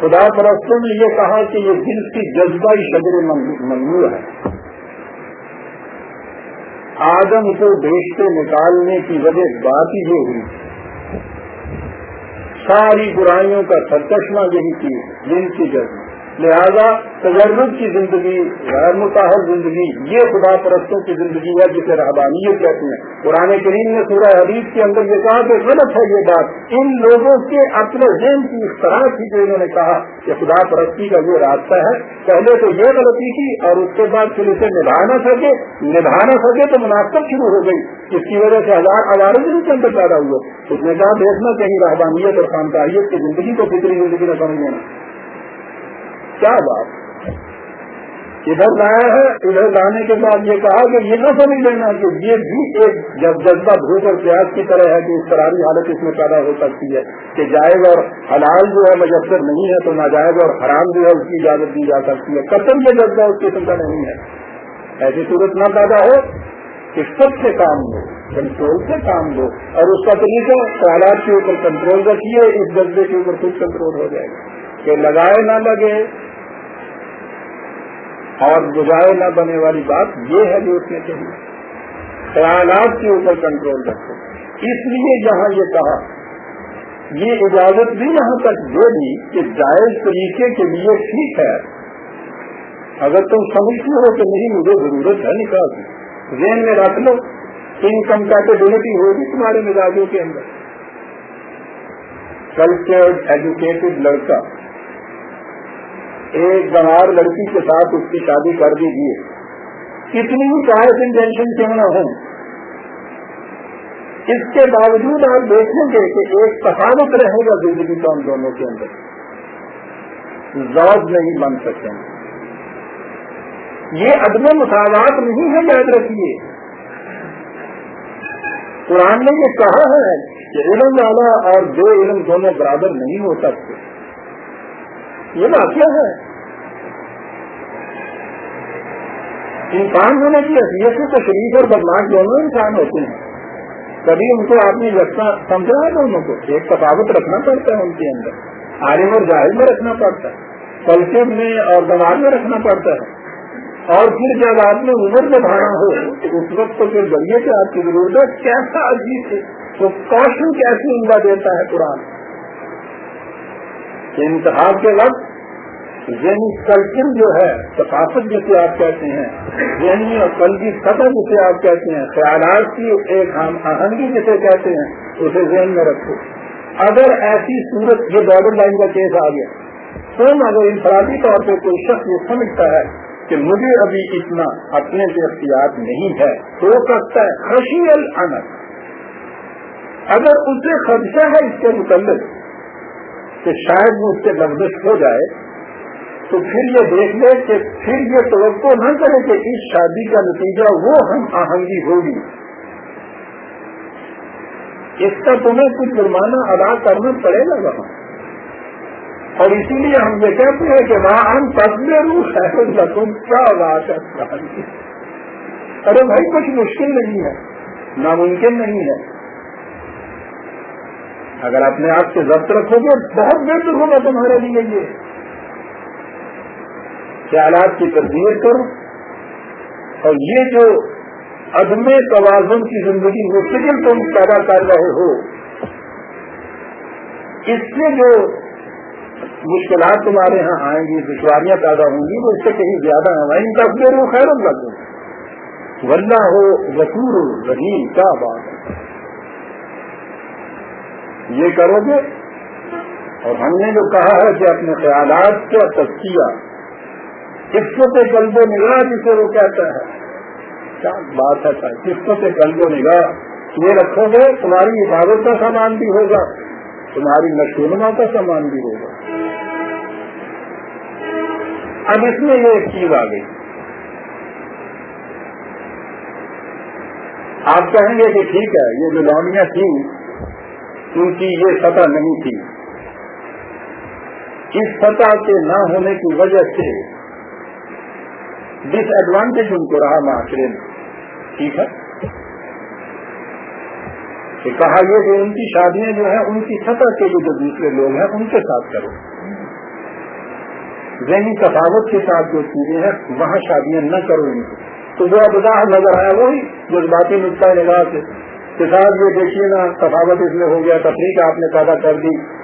خدا پرستوں نے یہ کہا کہ یہ دل کی جذبہ شجر منظور ہے۔ آدم کو دیش نکالنے کی وجہ بات ہی یہ ہوئی۔ ساری برائیوں کا سرچشمہ یہی چیز جن کی جذب لہذا تجرب کی زندگی، غیر متحر زندگی، یہ خدا پرستوں کی زندگی ہے جسے رحبانیت کہتے ہیں۔ قرآن کریم نے سورہ حدیث کے اندر یہ کہا کہ غلط ہے یہ بات۔ ان لوگوں کے اپنے ذہن کی اس طرح تھی جو انہوں نے کہا کہ خدا پرستی کا یہ راستہ ہے۔ پہلے تو یہ غلطی کی اور اس کے بعد پھر اسے نبھا نہ سکے۔ نبھا نہ سکے تو مناسب شروع ہو گئی۔ جس کی وجہ سے ہزار ہزاروں دن کے اندر پیدا ہوئے۔ اس نے کہا، دیکھنا کہیں رحبانیت اور خانکاریت کی زندگی کو فکری زندگی نہ سمجھ لینا کیا بات؟ ادھر لایا ہے، ادھر لانے کے بعد یہ کہا کہ یہ نہ سمجھ لینا کہ یہ بھی ایک جب جذبہ بھوک اور پیاس کی طرح ہے کہ اس فراری حالت اس میں پیدا ہو سکتی ہے کہ جائز اور حلال جو ہے مجسر نہیں ہے تو ناجائز اور حرام جو ہے اس کی اجازت دی جا سکتی ہے۔ قتل یہ جذبہ اس قسم کا نہیں ہے۔ ایسی صورت نہ پیدا ہو کہ سب سے کام لو کنٹرول سے کام لو اور اس کا طریقہ خیالات کے اوپر کنٹرول رکھیے، اس جذبے کے اوپر خود کنٹرول ہو جائے۔ گا کہ لگائے نہ لگے اور بجائے نہ بنے والی بات یہ ہے جو اس نے کہی خیالات کے اوپر کنٹرول رکھو۔ اس لیے جہاں یہ کہا، یہ اجازت بھی یہاں تک دے دی کہ جائز طریقے کے لیے ٹھیک ہے۔ اگر تم سمجھتی ہو کہ نہیں، مجھے ضرورت ہے نکال ذہن میں رکھ لو انکم کیپیبلٹی ہوگی تمہارے مزاجوں کے اندر۔ کلچرڈ ایجوکیٹڈ لڑکا۔ ایک گنوار لڑکی کے ساتھ اس کی شادی کر دیجیے کتنی بھی چاہے انٹینشن کیوں نہ ہو اس کے باوجود آپ دیکھیں گے کہ ایک تفاوت رہے گا زندگی کا ان دونوں کے اندر۔ زوج نہیں بن سکتے یہ عدم مساوات نہیں ہے یاد رکھیے۔ قرآن نے یہ کہا ہے کہ علم والا اور دو علم دونوں برابر نہیں ہو سکتے۔ یہ واقعہ ہے۔ انسان ہونے کی حیثیت سے تو شریف اور بدماش دونوں انسان ہوتے ہیں۔ کبھی ان کو آپ نے رکھنا سمجھا ہے دونوں کو؟ ایک تفاوت رکھنا پڑتا ہے ان کے اندر۔ عالم اور جاہل میں رکھنا پڑتا ہے۔ کلچر میں اور دماغ میں رکھنا پڑتا ہے۔ اور پھر جب آپ نے عمر میں بھاڑا ہو، اس وقت تو پھر ذریعے سے آپ کی ضرورت ہے۔ کیسا عجیب ہے؟ تو کوشن کیسی عمدہ دیتا ہے قرآن؟ انتخاب کے وقت ذہنی کلچر جو ہے، ثقافت جسے آپ کہتے ہیں، ذہنی اور قلبی سطح جسے آپ کہتے ہیں، خیالات کی ایک ہم آہنگی جسے کہتے ہیں، اسے ذہن میں رکھو۔ اگر ایسی صورت، یہ بارڈر لائن کا کیس آ گیا۔ تو اگر انفرادی طور پہ کوئی شخص یہ سمجھتا ہے کہ مجھے ابھی اتنا اپنے سے اختیار نہیں ہے، تو سکتا ہے خوشی الانت اگر اسے خدشہ ہے اس کے متعلق کہ شاید وہ اس سے لفظ ہو جائے، تو پھر یہ دیکھ لے کہ پھر یہ توقع نہ کرے کہ اس شادی کا نتیجہ وہ ہم آہنگی ہوگی۔ اس کا تمہیں کچھ جرمانہ ادا کرنا پڑے گا وہاں۔ اور اسی لیے ہم یہ کہتے ہیں کہ وہاں ہم تصویر روح ہے تم کیا بات ہے ارے بھائی، کچھ مشکل نہیں ہے، ناممکن نہیں ہے۔ اگر اپنے آپ سے ضبط رکھو گے، بہت بہتر ہوگا تمہارے لیے یہ۔ خیالات کی تربیت کرو۔ اور یہ جو عدم توازن کی زندگی مستقل تم پیدا کر رہے ہو، اس سے جو مشکلات تمہارے یہاں آئیں گی، دشواریاں پیدا ہوں گی، وہ اس سے کہیں زیادہ ہیں۔ ان کا وہ خیر اللہ ورنہ ہو غفور ہو رحیم کیا بات ہے؟ یہ کرو گے۔ اور ہم نے جو کہا ہے کہ اپنے خیالات کا تجزیہ قسمت قلب و نگاہ جسے وہ کہتا ہے؟ کیا بات ہے قسمت قلب و نگاہ؟ یہ رکھو گے، تمہاری عبادت کا سامان بھی ہوگا۔ تمہاری نشونما کا سامان بھی ہوگا۔ اب اس میں یہ ایک چیز آ گئی۔ آپ کہیں گے کہ ٹھیک ہے، یہ جو لونیاں تھیں ان کی یہ سطح نہیں تھی۔ اس سطح کے نہ ہونے کی وجہ سے ڈس ایڈوانٹیج ان کو رہا معاشرے میں۔ ٹھیک ہے؟ کہ کہا یہ کہ ان کی شادیاں جو ہیں، ان کی سطح کے جو دوسرے لوگ ہیں، ان کے ساتھ کرو۔ ذہنی تفاوت کے ساتھ جو چیزیں ہیں، وہاں شادیاں نہ کرو ان کی تو جو ابدا نظر آیا، وہی جذباتی نقطۂ نگاہ سے۔ کے ساتھ یہ دیکھیے نا، تفاوت اس میں ہو گیا، تفریح آپ نے پیدا کر دی۔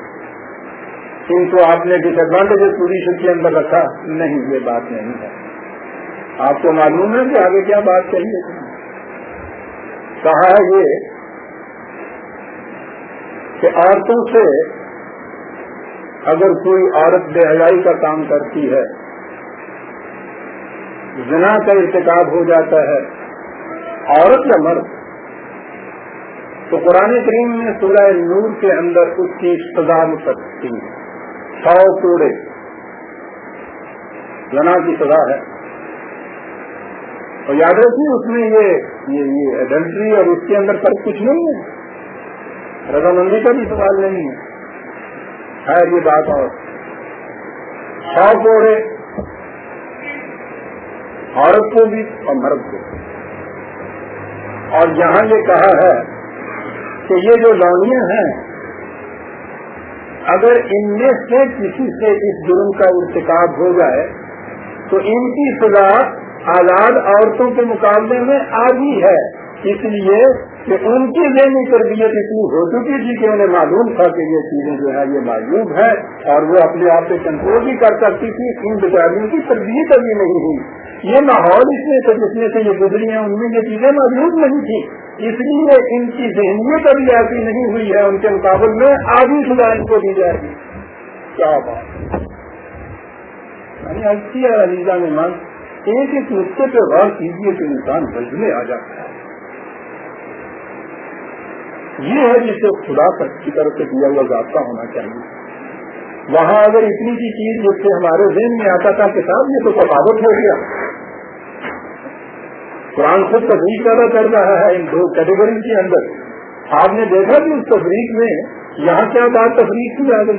ان کو آپ نے ڈس ایڈوانٹیج پوری کے اندر رکھا۔ نہیں، یہ بات نہیں ہے۔ آپ کو معلوم ہے کہ آگے کیا بات چاہیے؟ کہا ہے یہ کہ عورتوں سے اگر کوئی عورت بے حیائی کا کام کرتی ہے، زنا کا ارتکاب ہو جاتا ہے، عورت یا مرد؟ تو قرآن کریم میں سورہ نور کے اندر اس کی سزا مقدسی سو کوڑے زنا کی سزا ہے۔ اور یاد رکھیے، اس میں یہ یہ ایڈنٹری اور اس کے اندر فرق کچھ نہیں ہے۔ رضامندی کا بھی سوال نہیں ہے۔ خیر، یہ بات اور۔ سو کوڑے عورت کو بھی اور مرد کو۔ اور یہاں یہ کہا ہے کہ یہ جو لانیاں ہیں، اگر ان میں سے کسی سے اس جرم کا ارتکاب ہو جائے، تو ان کی سزا آزاد عورتوں کے مقابلے میں آگی ہے۔ اس لیے کہ ان کی ذہنی تربیت اتنی ہو چکی تھی کہ انہیں معلوم تھا کہ یہ چیزیں جو ہے یہ معلوم ہے اور وہ اپنے آپ سے کنٹرول بھی کر سکتی تھی۔ ان بیچاریوں کی تربیت ابھی نہیں ہوئی۔ یہ ماحول اس میں جس میں سے یہ گزری ہیں، ان میں یہ چیزیں موجود نہیں تھی اس لیے ان کی ذہنیت ابھی ایسی نہیں ہوئی ہے، ان کے مقابل میں آدھی سزا ان کو دی جائے گی۔ کیا بات۔ یعنی علیزہ میں من ایک ایک نسخے پہ غور کیجیے کہ انسان بجنے آ جاتا ہے۔ یہ ہے جسے خدا کی طرف سے دیا ہوا ضابطہ ہونا چاہیے۔ وہاں اگر اتنی سی چیز جس سے ہمارے ذہن میں آتا تھا کہ صاحب یہ تو تفاوت ہو گیا۔ قرآن خود تفریح پیدا کر رہا ہے ان دو کیٹیگری کے اندر۔ آپ نے دیکھا کہ اس تفریح میں یہاں کیا بات تفریح کی جا گئی۔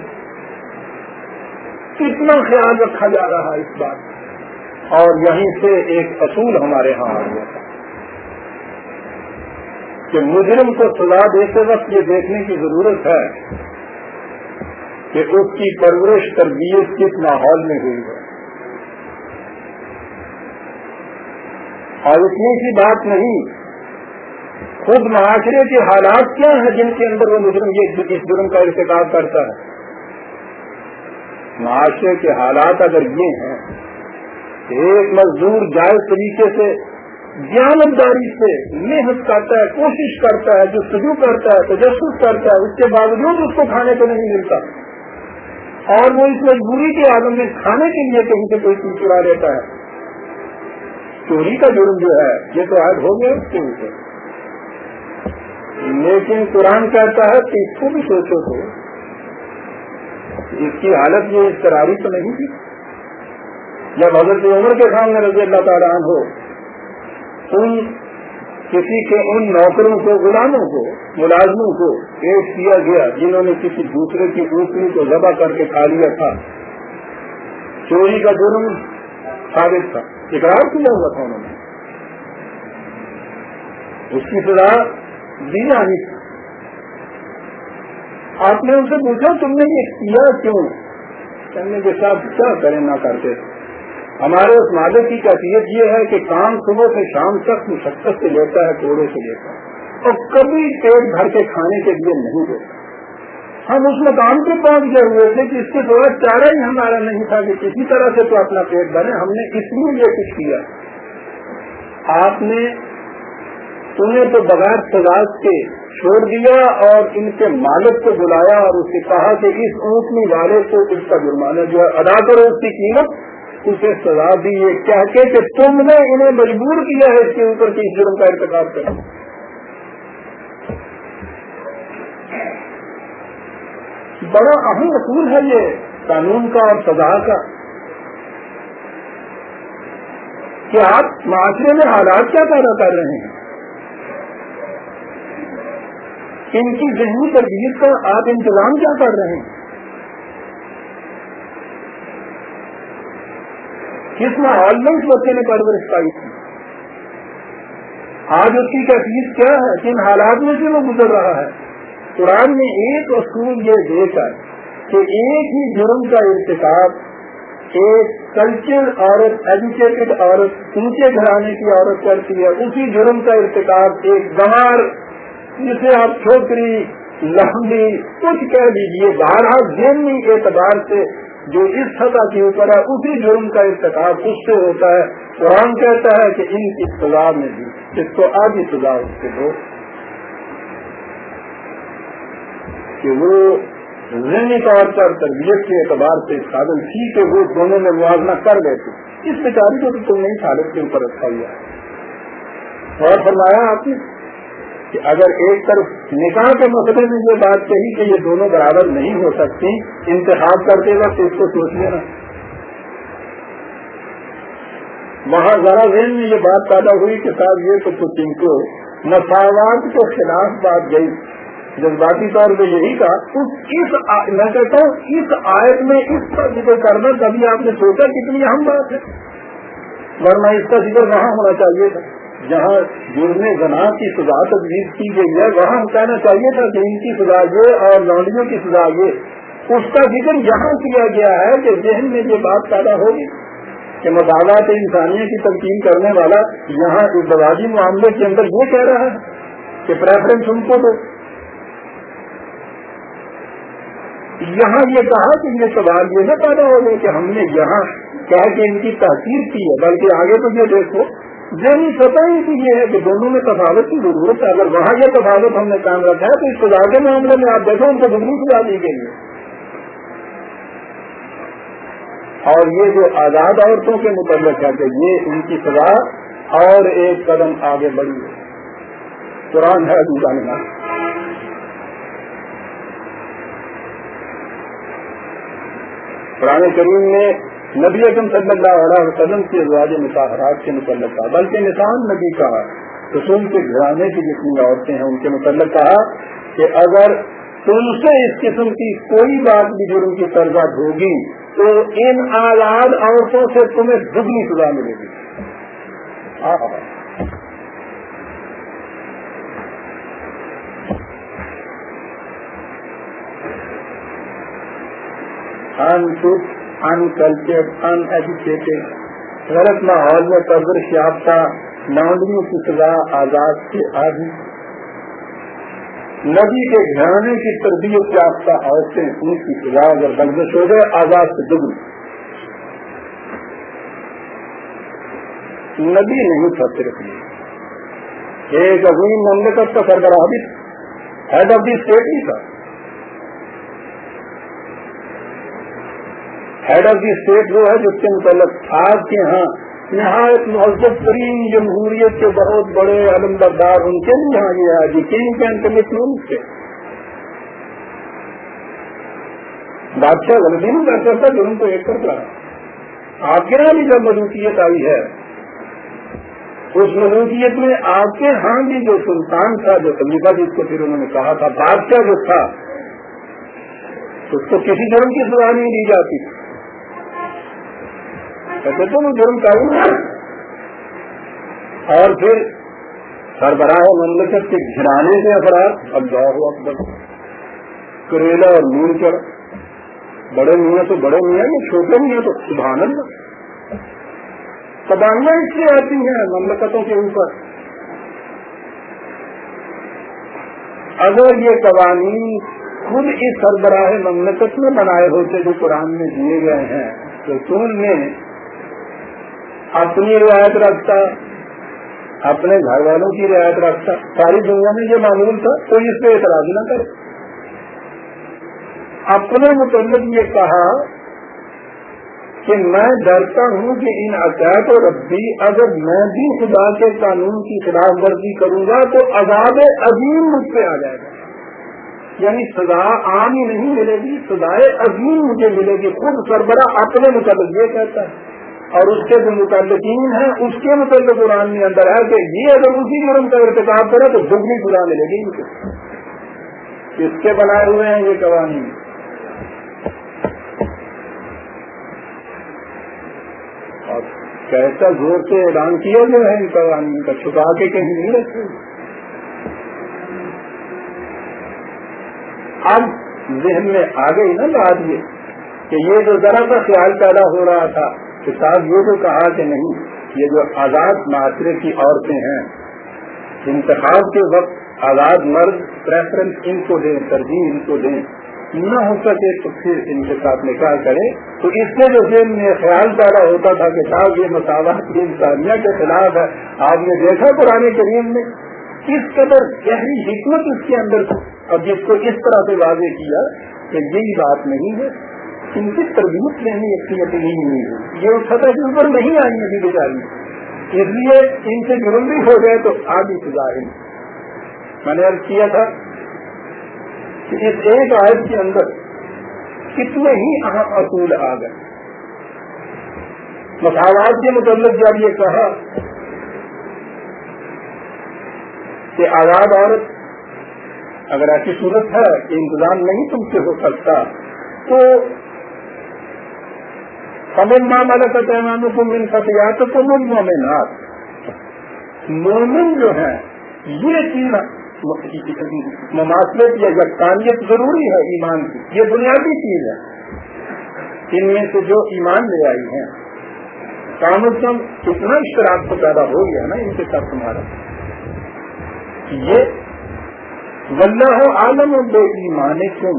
کتنا خیال رکھا جا رہا ہے اس بات اور یہیں سے ایک اصول ہمارے ہاں آ گیا۔ تھا کہ مجرم کو سزا دیتے وقت یہ دیکھنے کی ضرورت ہے کہ اس کی پرورش تربیت کس ماحول میں ہوئی ہے۔ اور اتنی سی بات نہیں، خود معاشرے کے حالات کیا ہیں جن کے اندر وہ مجرم یہ اس جرم کا ارتقاب کرتا ہے؟ معاشرے کے حالات اگر یہ ہیں ایک مزدور جائز طریقے سے جانبداری سے محنت کرتا ہے، کوشش کرتا ہے، جو شروع کرتا ہے، تجسس کرتا ہے، اس کے باوجود اس کو کھانے کو نہیں ملتا۔ اور وہ اس مجبوری کے عالم میں کھانے کے لیے کہیں سے کوئی چیز چرا لیتا ہے۔ چوری کا جرم جو ہے، یہ تو آج ہو گیا۔ اس کے اوپر لیکن قرآن کہتا ہے کہ اس کو بھی سوچو تو۔ اس کی حالت یہ اس تو نہیں تھی۔ جب حضرت عمر کے سامنے رضی اللہ تعالیٰ ہو ان کسی کے ان نوکروں کو، غلاموں کو، ملازموں کو پیش کیا گیا جنہوں نے کسی دوسرے کی اوپری کو ذبح کر کے کھا لیا تھا۔ چوری کا جرم ثابت تھا۔ اقرار کیا ہوا تھا انہوں نے۔ اس کی سزا دی جانی تھی۔ آپ نے ان سے پوچھا، تم نے یہ کیا کیوں؟ کہنے کے ساتھ کیا کریں نہ کرتے۔ ہمارے اس مالک کی کیفیت یہ ہے کہ کام صبح سے شام تک مشقت سے لیتا ہے، کوڑے سے لیتا ہے۔ اور کبھی پیٹ بھر کے کھانے کے لیے نہیں دیتا۔ ہم اس مقام پہ پہنچ گئے ہوئے تھے کہ اس کے تھوڑا چارہ ہی ہمارا نہیں تھا کہ کسی طرح سے تو اپنا پیٹ بھرے۔ ہم نے اس لیے یہ کچھ کیا۔ آپ نے انہیں تو بغیر سزاج کے چھوڑ دیا اور ان کے مالک کو بلایا اور اسے کہا کہ اس اونٹنی والے کو اس کا جرمانہ جو ہے ادا کرو، اس کی قیمت اسے سزا دی یہ کہتے کہ تم نے انہیں مجبور کیا ہے اس کے اوپر کی جرم کا ارتقاب کرنا بڑا اہم اصول ہے یہ قانون کا اور سزا کا۔ کہ آپ معاشرے میں حالات کیا پیدا کر رہے ہیں۔ ان کی ذہنی تربیت کا آپ انتظام کیا کر رہے ہیں۔ کس ماحول میں اس بچے نے پرورش پائی تھی۔ آج اس کی کیفیت کیا ہے؟ کن حالات میں سے وہ گزر رہا ہے؟ قرآن نے ایک اصول یہ دیکھا کہ ایک ہی جرم کا ارتقاب ایک کلچر عورت ایجوکیٹڈ عورت، اونچے گھرانے کی عورت کرتی ہے، اسی جرم کا ارتقاب ایک گمار جسے آپ چھوکری لمبی کچھ کہہ دیجیے بارہ ذہنی اعتبار سے جو اس سطح کے اوپر ہے، اسی جرم کا ارتقاب اس سے ہوتا ہے۔ قرآن کہتا ہے کہ ان کی سزا میں بھی، اس کو آدھی سزا اس کے دو۔ کہ وہ ذہنی طور پر تربیت کے اعتبار سے قابل تھی کہ وہ دونوں میں موازنہ کر لیتے اس بیچاری کو بھی تم نے حالت کے اوپر رکھا ہوا ہے۔ اور فرمایا آپ نے کہ اگر ایک طرف نکاح کے مسئلے میں یہ بات کہی کہ یہ دونوں برابر نہیں ہو سکتی، انتخاب کرتے وقت اس کو سوچ لینا۔ وہاں ذرا ذہن میں یہ بات پیدا ہوئی کہ صاحب یہ تو کچھ ان کو مساوات کے خلاف بات گئی۔ جذباتی طور پہ یہی کہا، اس میں کہتا ہوں، اس آیت میں اس کا ذکر کرنا کبھی آپ نے سوچا کتنی اہم بات ہے۔ ورنہ اس کا ذکر وہاں ہونا چاہیے تھا۔ جہاں جرم گناہ کی سزا تجویز کی گئی ہے، وہاں کہنا چاہیے تھا کہ ان کی سزا یہ اور لانڈیوں کی سزا یہ۔ اس کا ذکر یہاں کیا گیا ہے کہ ذہن میں یہ بات پیدا ہوگی کہ مداوات انسانیت کی تنقید کرنے والا یہاں اس معاملے کے اندر یہ کہہ رہا ہے کہ پریفرنس ان کو دو۔ یہاں یہ کہا کہ یہ سوال یہ نہ پیدا ہو گئے کہ ہم نے یہاں کہہ کے ان کی تحقیر کی ہے، بلکہ آگے تو یہ دیکھو ذہنی سطح ہی کی یہ ہے کہ دونوں میں تفاوت کی ضرورت ہے۔ اگر وہاں یہ تفاوت ہم نے کام رکھا ہے تو اس سزا کے معاملے میں آپ دیکھو، ان کو دوسری سزا دی گئی ہے اور یہ جو آزاد عورتوں کے متعلق ہے کہ یہ ان کی سزا اور ایک قدم آگے بڑھی۔ ہے قرآن ہے دوسرا نماز قرآن کریم میں نبی اعظم صلی اللہ علیہ وسلم کے ازواج مطالعات کے متعلق کہا، بلکہ نشان نبی کہا، رسول کے گھرانے کی جتنی عورتیں ہیں ان کے متعلق کہا کہ اگر تم سے اس قسم کی کوئی بات بھی جرم کی ترجیح ہوگی، تو ان آزاد عورتوں سے تمہیں دگنی سزا ملے گی۔ ہاں، ان کلچر ان ایجوکیٹڈ غلط ماحول میں پرورش یافتہ لانڈریوں کی سزا آزاد کے آدمی ندی کے گھرانے کی تربیت یافتہ عورتیں ان کی سزا اگر بندش ہو گئے آزاد سے دگنی ندی نہیں تھا صرف ایک عظیم مملکت کا سربراہ بھی ہیڈ آف دی اسٹیٹ ہی تھا۔ ہیڈ آف دی اسٹیٹ وہ ہے جس کے متعلق آپ کے ہاں نہایت مہذب ترین جمہوریت کے بہت بڑے علمبردار ان کے بھی یہاں یہ ہے کنگ کین کے۔ بادشاہ غلطی نہیں کر سکتا جو ان کو ایک کرتا آپ کے یہاں بھی جب ملوکیت آئی ہے، اس ملوکیت میں آپ کے ہاں بھی جو سلطان تھا، جو خلیفہ جس کو پھر انہوں نے کہا تھا، بادشاہ جو تھا، اس کو کسی جرم کی سزا نہیں دی جاتی۔ کہتے تو وہ جرم کا اور پھر سربراہ مملکت کے گھرانے کے افراد اب جاؤ اکبر، کریلا اور مون چڑھ۔ بڑے میاں تو بڑے میاں یہ چھوٹے میاں تو سبحان اللہ۔ قبانیاں اس لیے آتی ہیں مملکتوں کے اوپر۔ اگر یہ قوانین خود اس سربراہ مملکت میں بنائے ہوتے جو قرآن میں دیے گئے ہیں، تو سون میں اپنی رعایت رکھتا، اپنے گھر والوں کی رعایت رکھتا۔ ساری دنیا میں یہ معلوم تھا کوئی اس پہ اعتراض نہ کرے۔ اپنے متعلق یہ کہا کہ میں ڈرتا ہوں کہ ان عقائد اور ربی اگر میں بھی خدا کے قانون کی خلاف ورزی کروں گا تو عذاب عظیم مجھ پہ آ جائے گا۔ یعنی سزا عام ہی نہیں ملے گی، سزائے عظیم مجھے ملے گی۔ خود سربراہ اپنے متعلق یہ کہتا ہے۔ اور اس کے جو متعلقین ہیں، اس کے متعلق قرآن میں اندر ہے کہ یہ اگر اسی جرم کا ارتقاب کرے تو دگنی سزا ملے گی کس کے بنائے ہوئے ہیں یہ قوانین۔ اور کیسا زور سے اعلان کیا گیا ہے ان قوانین کا، چھپا کے کہیں نہیں رکھے اب ذہن میں آ گئی نا بات یہ کہ یہ جو ذرا سا خیال پیدا ہو رہا تھا کہ صاحب یہ جو کہا کہ نہیں، یہ جو آزاد معاشرے کی عورتیں ہیں، انتخاب کے وقت آزاد مرد پریفرنس ان کو دیں، ترجیح ان کو دیں۔ نہ ہو سکے تو پھر ان کے ساتھ نکال کرے تو اس سے جو ذہن میں خیال پیدا ہوتا تھا کہ صاحب یہ مساوات کی انسانیہ کے خلاف ہے، آپ نے دیکھا پرانے کریم میں؟ کس قدر گہری حکمت اس کے اندر تھی۔ اب جس کو اس طرح سے واضح کیا کہ یہی بات نہیں ہے۔ ان کی تربیت لینے اختیت نہیں ہوئی یہ اس سطح کے اوپر نہیں آئی ابھی بیچاری اس لیے ان سے جرم بھی ہو گئے تو آگے سزائیں میں نے عرض کیا تھا کہ اس ایک آیت کے اندر کتنے ہی اہم اصول آ گئے۔ مساوات کے متعلق جب یہ کہا کہ آزاد عورت اگر ایسی صورت ہے کہ انتظام نہیں تم سے ہو سکتا، تو سمن معاملہ کا پیمانے کو مل سکے تو تم مومن جو ہے یہ چیز مماثلت یا یکانیت ضروری ہے ایمان کی، یہ بنیادی چیز ہے۔ ان میں سے جو ایمان لے آئی ہیں کام از کم کتنا اشتراک تو پیدا ہو گیا نا ان کے ساتھ تمہارا۔ یہ واللہ عالم بے ایمان کیوں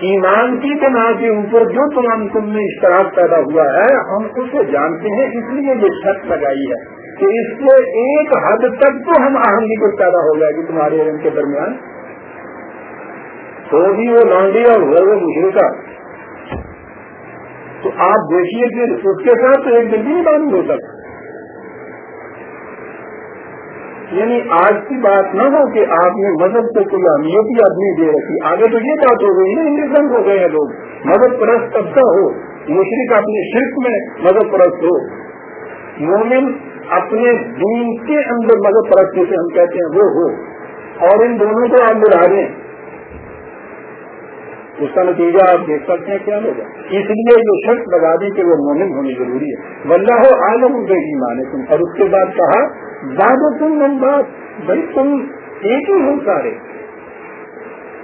ایمان کی بنا کے اوپر جو تمام تم میں اشتراک پیدا ہوا ہے، ہم اسے جانتے ہیں، اس لیے یہ شرط لگائی ہے کہ اس سے ایک حد تک تو ہم آہنگی کو پیدا ہو جائے گی تمہارے ان کے درمیان۔ تو بھی وہ لانڈی اور وہ مجھے کا تو آپ دیکھیے کہ اس کے ساتھ ایک دن بھی نہیں ہو سکتا یعنی آج کی بات نہ ہو کہ آپ نے مذہب سے کوئی اہمیت ہی آدمی دے رکھی۔ آگے تو یہ بات ہو گئی نا انڈیزن ہو گئے ہیں لوگ۔ مذہب پرست طبقہ ہو مشرق اپنے شرک میں مذہب پرست ہو۔ مومن اپنے دین کے اندر مذہب پرست جسے ہم کہتے ہیں وہ ہو۔ اور ان دونوں کو آپ بڑھا رہے ہیں اس کا نتیجہ آپ دیکھ سکتے ہیں کیا ہوگا؟ اس لیے جو شرط لگا دی کہ وہ مومن ہونی ضروری ہے۔ ولہ ہو عالم بے ایمان تم اور اس کے بعد کہا زیادہ تم من بات بھائی تم ایک ہی ہو سارے۔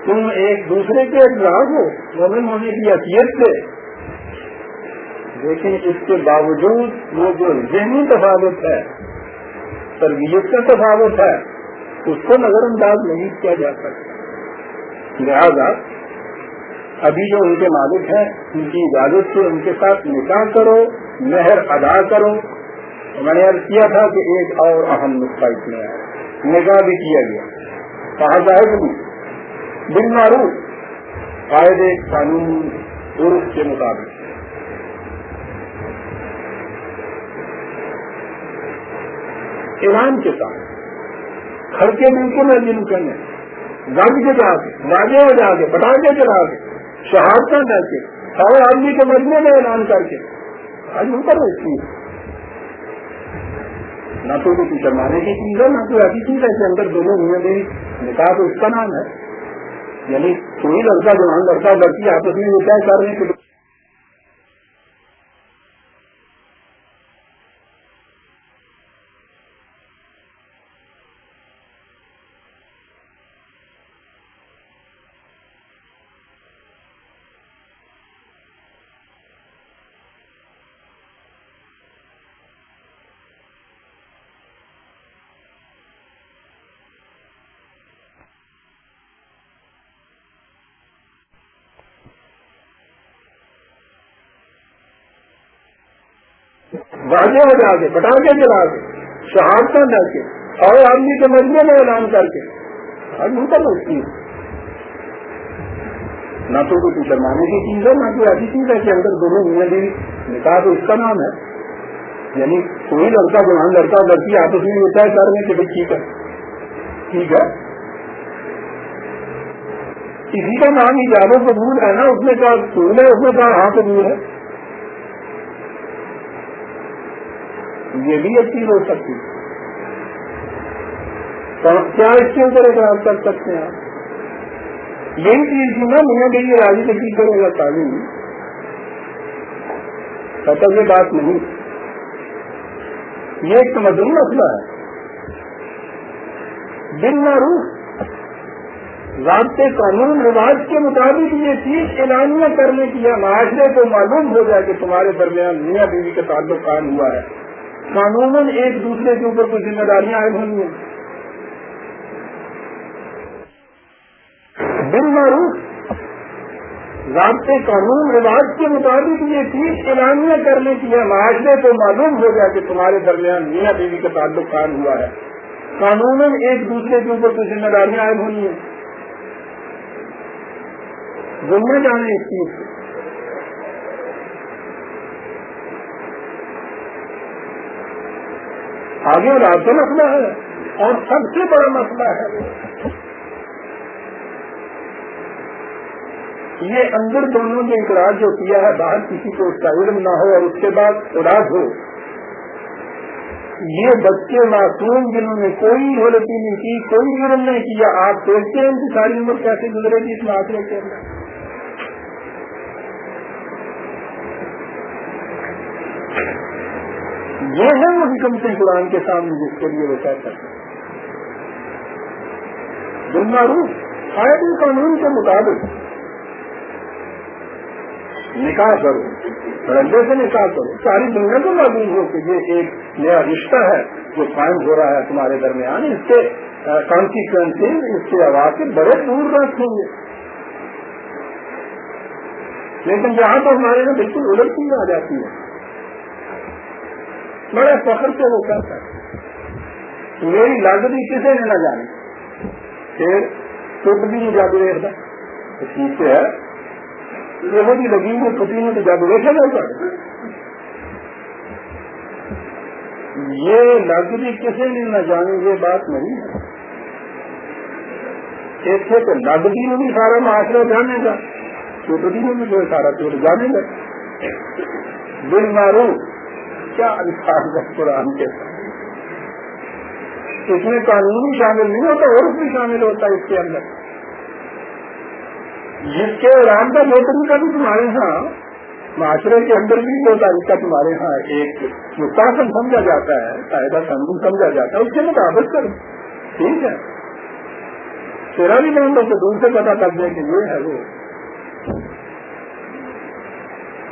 تم ایک دوسرے کے راہ ہو، مومن ہونے کی حیثیت سے۔ لیکن اس کے باوجود وہ جو ذہنی تفاوت ہے، تربیت کا تفاوت ہے، اس کو نظر انداز نہیں کیا جا سکتا۔ لہذا ابھی جو ان کے مالک ہیں، ان کی اجازت سے ان کے ساتھ نکاح کرو، مہر ادا کرو۔ میں نے کیا تھا کہ ایک اور اہم نسخہ اس میں آیا نکاح بھی کیا گیا۔ کہا جائے کہ بن معروف قاعدے قانون عرف کے مطابق۔ ایران کے ساتھ خرچے ملکوں میں جن کرنے گاڑی کے جا کے واجے ہو جا کے پٹاخے چلا کے شہادت کر کے اور آدمی کے مجموعے میں اعلان کر کے۔ آج ان پر ہوتی ہے نہ تو کسی شرمانے کی چیز ہے، نہ کوئی ایسی چیز ہے کہ اندر دونوں ہوئے بھی یعنی نکاح تو اس کا نام ہے۔ یعنی کوئی لڑکا، جوان لڑکا، لڑکی آپس میں یہ طے کر رہے ہیں کہ ہو جا کے پٹاخے چلا کے شہادت کر کے، اور آدمی کے مجمے میں اعلان کر کے۔ اٹھتی نہ تو کوئی شرمانے کی چیز ہے، نہ کوئی ایسی چیز ہے کہ اندر دونوں میاں بھی نکاح تو اس کا نام ہے۔ یعنی کوئی لڑکا جوان لڑکا، لڑکی آپس میں ہوتا ہے رہے کہ ٹھیک ہے۔ ٹھیک ہے۔ کسی کا نام اجازت قبول ہے نا، اس میں کہا قبول ہے، اس میں کہا ہاں قبول ہے؟ یہ بھی ایک چیز ہو سکتی کیا اس کے اوپر اعتراض کر سکتے ہیں یہی چیز تھی نا میاں گئی راجی تو کی کرے گا تعلیم پتہ یہ بات نہیں۔ یہ ایک تمدن مسئلہ ہے۔ بن معروف ضابطے قانون رواج کے مطابق یہ چیز اعلانیہ کرنے کی ہے معاشرے کو معلوم ہو جائے کہ تمہارے درمیان میاں بیوی کا تعلق قائم ہوا ہے۔ قانون ایک دوسرے کے اوپر کچھ ذمہ داریاں عائد ہونی ہیں بن معروف ضابطے قانون رواج کے مطابق یہ چیز اعلانیہ کرنے کی ہے معاشرے کو معلوم ہو جائے کہ تمہارے درمیان میاں بیوی کا تعلق قائم ہوا ہے۔ قانون ایک دوسرے کے اوپر کچھ ذمہ داریاں عائد ہونی ہیں ذمہ جانے اس چیز سے آگے رات کا مسئلہ ہے۔ اور سب سے بڑا مسئلہ ہے۔ یہ اندر دونوں نے انکراج جو کیا ہے، باہر کسی کو اس کا علم نہ ہو اور اس کے بعد اڑاس ہو۔ یہ بچے معصوم جنہوں نے کوئی غلطی نہیں کی، کوئی علم نہیں کیا۔ آپ سوچتے ہیں کہ ساری عمر کیسے گزرے گی اس معاشرے کے اندر۔ یہ ہے وہ حکمتیں قرآن کے سامنے جس کے لیے وہ کہتا ہے معروف شاید قانون کے مطابق۔ نکاح کرو رنگے سے نکاح کرو، ساری دنیا کو معلوم ہو کہ یہ ایک نیا رشتہ ہے جو قائم ہو رہا ہے تمہارے درمیان۔ اس کے کانسیکوینس اس کے آواز سے بڑے دور رکھ ہوں گے۔ لیکن جہاں تو ہمارے یہاں بالکل الٹ چیز آ جاتی ہے۔ بڑے فخر سے وہ کرتا ہے۔ میری لاگتی کسی نے نہ جانی پھر ٹوٹ بھی نہیں جادو دیکھتا ٹھیک ہے۔ یہ بھی لگی ہوئی پتی میں تو جادو دیکھا جائے گا یہ لاگتی کسی نے نہ جانی یہ بات نہیں ہے۔ ایک ہے تو لاگتی میں بھی سارا معاشرہ جانے گا چوٹی میں بھی جو سارا چوٹ جانے گا۔ دل مارو کیا الفاظ ہے قرآن کے؟ ساتھ اس میں قانون شامل نہیں ہوتا اور بھی شامل ہوتا ہے اس کے اندر۔ جس کے رام کا موٹر کا بھی تمہارے ہاں معاشرے کے اندر بھی جو تاریخ کا تمہارے ہاں۔ ایک مستحکم سمجھا جاتا ہے، قاعدہ قانون سمجھا جاتا ہے، اس کے مطابق کرو۔ ٹھیک ہے۔ تیرا بھی نہیں تو دور سے پتا کر دیں کہ یہ ہے وہ۔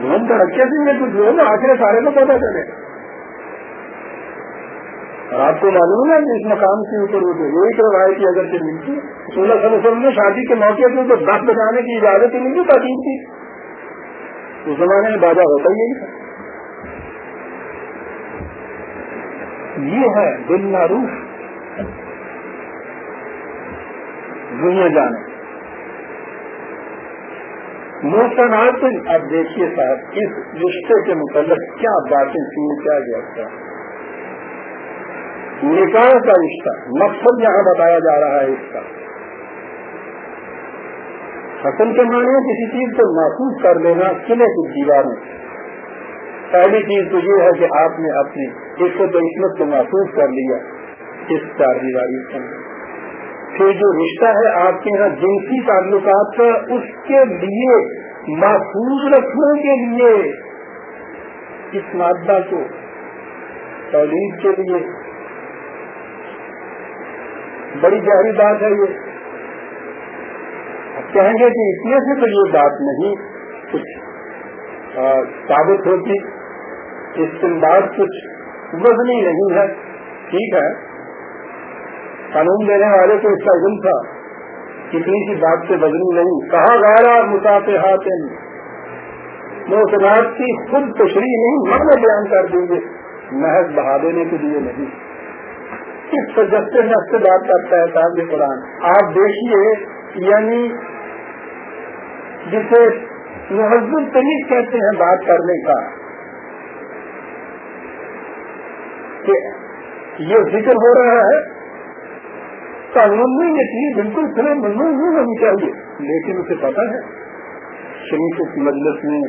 ہم تو رکھے بھی کچھ ہو نا آخر سارے کو پتا چلے۔ اور آپ کو معلوم ہے اس مقام کے اوپر وہ ایک روایتی اگر سے ملتی۔ سولہ سو وسلم نے شادی کے موقع پہ تو دس بجانے کی اجازت ہی نہیں تھی تعلیم کی۔ اس زمانے میں باجا ہوتا ہی نہیں یہ ہے دل معروف دنیا جانے۔ موسنات اب دیکھیے صاحب، اس رشتے کے متعلق کیا باتیں تھیں کیا گیا تھا؟ نکاح کا رشتہ، مقصد یہاں بتایا جا رہا ہے اس کا۔ حسن کے معنی کسی چیز کو محسوس کر لینا قلعے کی دیواروں پہلی چیز تو یہ ہے کہ آپ نے اپنی عزت و عصمت کو محسوس کر لیا، اس چار دیواری کے اندر۔ پھر جو رشتہ ہے آپ کے یہاں جنسی تعلقات کا اس کے لیے، محفوظ رکھنے کے لیے، اس مادہ کو تولید کے لیے۔ بڑی گہری بات ہے یہ۔ کہیں گے کہ اتنے سے تو یہ بات نہیں، کچھ ثابت ہوتی۔ اس کے بعد کچھ وزنی نہیں ہے۔ ٹھیک ہے۔ قانون دینے والے کو اس کا علم تھا۔ کتنی سی بات سے بدنی نہیں۔ کہا گارا مسافر موسمات کی خود تشریح نہیں من میں بیان کر دیں گے۔ محض بہا دینے کے لیے نہیں۔ کس سجستے میں سے بات کرتا ہے صاحب قرآن۔ آپ دیکھیے یعنی جسے محبت طریق کہتے ہیں بات کرنے کا، کہ یہ ذکر ہو رہا ہے۔ قانون میں یہ چیز بالکل پھر ممنوع نہیں ہونی چاہیے۔ لیکن اسے پتا ہے، شریف مجلس میں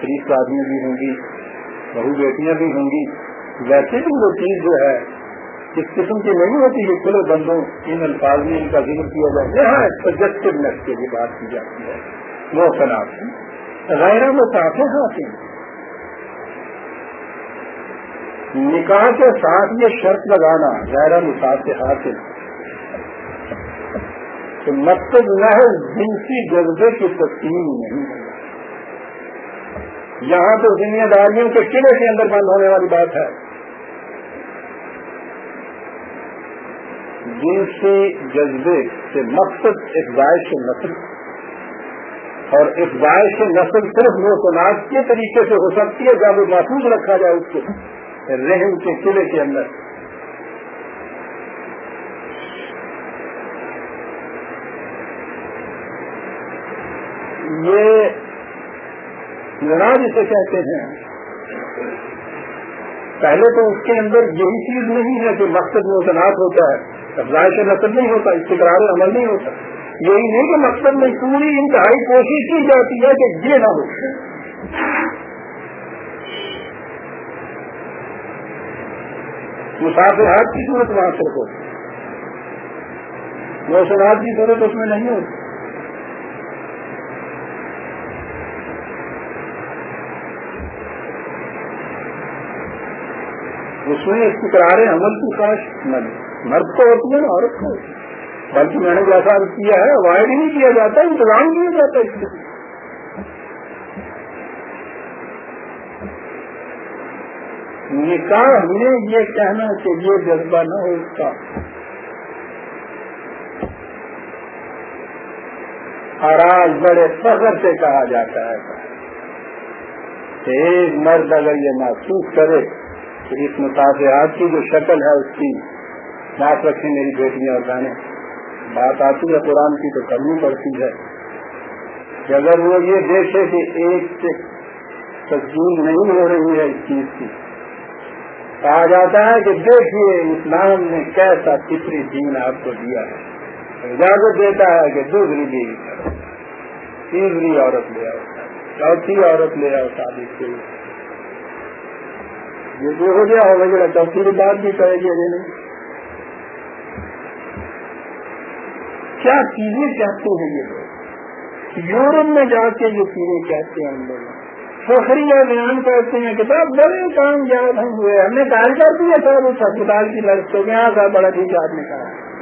شریف آدمی بھی ہوں گی، بہو بیٹیاں بھی ہوں گی۔ ویسے بھی وہ چیز جو ہے، اس قسم کی نہیں ہوتی کہ کھلے بندوں ان الفاظ میں ان کا ذکر کیا جائے۔ یہاں سجیکٹونیس کی بھی بات کی جاتی ہے۔ وہ خلاف غیر متاثر حاصل ہاں جی۔ نکاح کے ساتھ یہ شرط لگانا غیر مسافر حاصل کہ مقصد نہ ہے جنسی جذبے کی تسلیم نہیں ہے۔ یہاں تو ذمہ داریوں کے قلعے کے اندر بند ہونے والی بات ہے۔ جنسی جذبے سے مقصد ایک باعث نسل اور ایک باعث نسل صرف موسمات کے طریقے سے ہو سکتی ہے جب وہ محفوظ رکھا جائے اس کو رحم کے قلعے کے اندر۔ یہ ناراض اسے کہتے ہیں، پہلے تو اس کے اندر یہی چیز نہیں ہے کہ مقصد موسنات ہوتا ہے، افزائش نسل نہیں ہوتا، استقرار عمل نہیں ہوتا۔ یہی نہیں کہ مقصد میں پوری انتہائی کوشش کی جاتی ہے کہ یہ نہ ہو۔ مسافرات کی صورت وہاں صرف ہوتی موسمات کی صورت اس میں نہیں ہوتی اس میں استقرار عمل کی خواہش مرد کو ہوتی ہے نا عورت کو بلکہ میں نے جیسا کیا ہے اوائڈ ہی نہیں کیا جاتا، انتظام کیا جاتا اس کے نکاح میں یہ کہنا کہ یہ جذبہ نہ ہو اس کا۔ آراز بڑے فخر سے کہا جاتا ہے کہ ایک مرد اگر یہ محسوس کرے اس مطالعات کی جو شکل ہے اس کی بات رکھیں میری بیٹیاں اور بہنیں، بات آتی ہے قرآن کی تو کرنی پڑتی ہے۔ کہ اگر وہ یہ دیکھے کہ ایک سے تسلیم نہیں ہو رہی ہے اس چیز کی، کہا جاتا ہے کہ دیکھیے اسلام نے کیسا فطری دین آپ کو دیا ہے۔ اجازت دیتا ہے کہ دوسری بیوی کرو، تیسری عورت لے آؤ، چوتھی عورت لے آؤ شادی کے یہ جو ہو گیا ہوگا، جڑا چوتھی بات بھی کرے گی نہیں۔ کیا چیزیں کہتے ہیں یہ لوگ؟ یورپ میں جا کے یہ چیزیں کہتے ہیں ہم لوگ۔ فخریہ بیان کرتے ہیں کہ صاحب بڑے کامیاب ہم ہوئے۔ ہم نے کال کر دیا صاحب اس اسپتال کی لڑکوں میں آ بڑا ٹھیک آپ نے کہا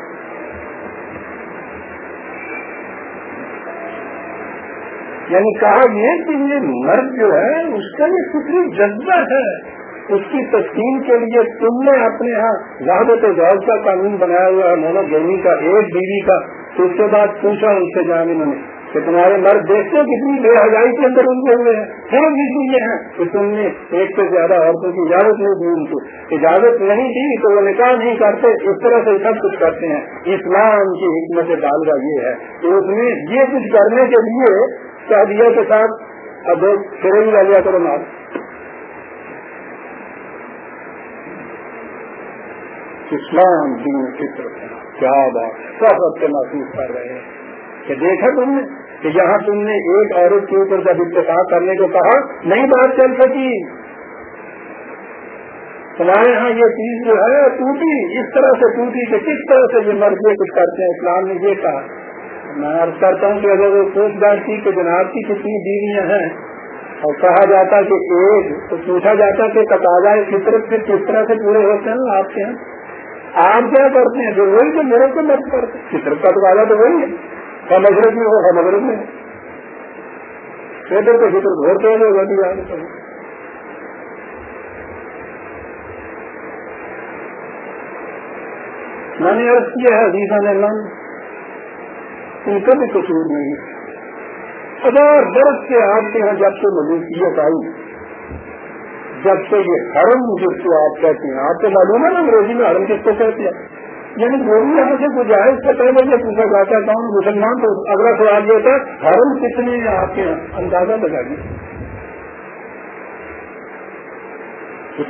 یعنی کہا یہ کہ یہ مرد جو ہے، اس کا یہ فکری جذبہ ہے۔ اس کی تسکین کے لیے تم نے اپنے یہاں زیادہ غور کا قانون بنایا ہوا ہے۔ مونو گرمی کا ایک بیوی کا۔ تو اس کے بعد پوچھا ان سے جان انہوں نے کہ تمہارے مرد دیکھتے کتنی بے حجائی کے اندر الجھے ہوئے ہیں۔ ہاں جی، پھر بھی یہ ہے کہ تم نے ایک سے زیادہ عورتوں کی اجازت نہیں دی ان کو۔ اجازت نہیں دی تو وہ نکاح نہیں کرتے۔ اس طرح سے سب کچھ کرتے ہیں۔ اسلام کی حکمت ڈال کا یہ ہے کہ اس نے یہ کچھ کرنے کے لیے شادیا کے ساتھ اب پھر ہی کرو مال اسلام دین فکر کیا بات سب سے محسوس کر رہے ہیں کہ دیکھا تم نے کہ جہاں تم نے ایک عورت کے اوپر جب اتفاق کرنے کو کہا، نہیں بات چل سکی۔ تمہارے یہاں یہ چیز جو ہے، ٹوٹی۔ اس طرح سے ٹوٹی کہ کس طرح سے یہ مرض کچھ کرتے ہیں؟ اسلام نے یہ کہا۔ میں عرض کرتا ہوں کہ اگر وہ پوچھ گاچھ کی کہ جناب کی کتنی بیویاں ہیں، اور کہا جاتا کہ ایک، تو پوچھا جاتا کہ تقاضا فطرت سے کس طرح سے پورے ہوتے ہیں آپ کے یہاں آپ کیا کرتے ہیں؟ جو وہی تو میرے کو مرد کرتے ہیں۔ فطرت کا تقاضا تو وہی ہے۔ مغرب میں ہوگا مغرب میں فیڈر کو فکر گھر کے لوگ ابھی آگے میں نے عرض کیا ہے عزیزہ نے لن ان کا بھی قصور نہیں ہے۔ ہزار برس سے آپ کے یہاں جب سے ملوثیت آئی جب سے یہ حرم جس کو آپ کہتے ہیں، آپ کو معلوم ہے نا انگریزی میں حرم کس کو کہتے ہیں؟ یعنی وہ یہاں سے گزارش سے پہلے یہ پوچھا جاتا تھا مسلمان؟ تو اگلا سوال یہ ہوتا ہے حرم کتنے آپ کے اندازہ لگا دیا؟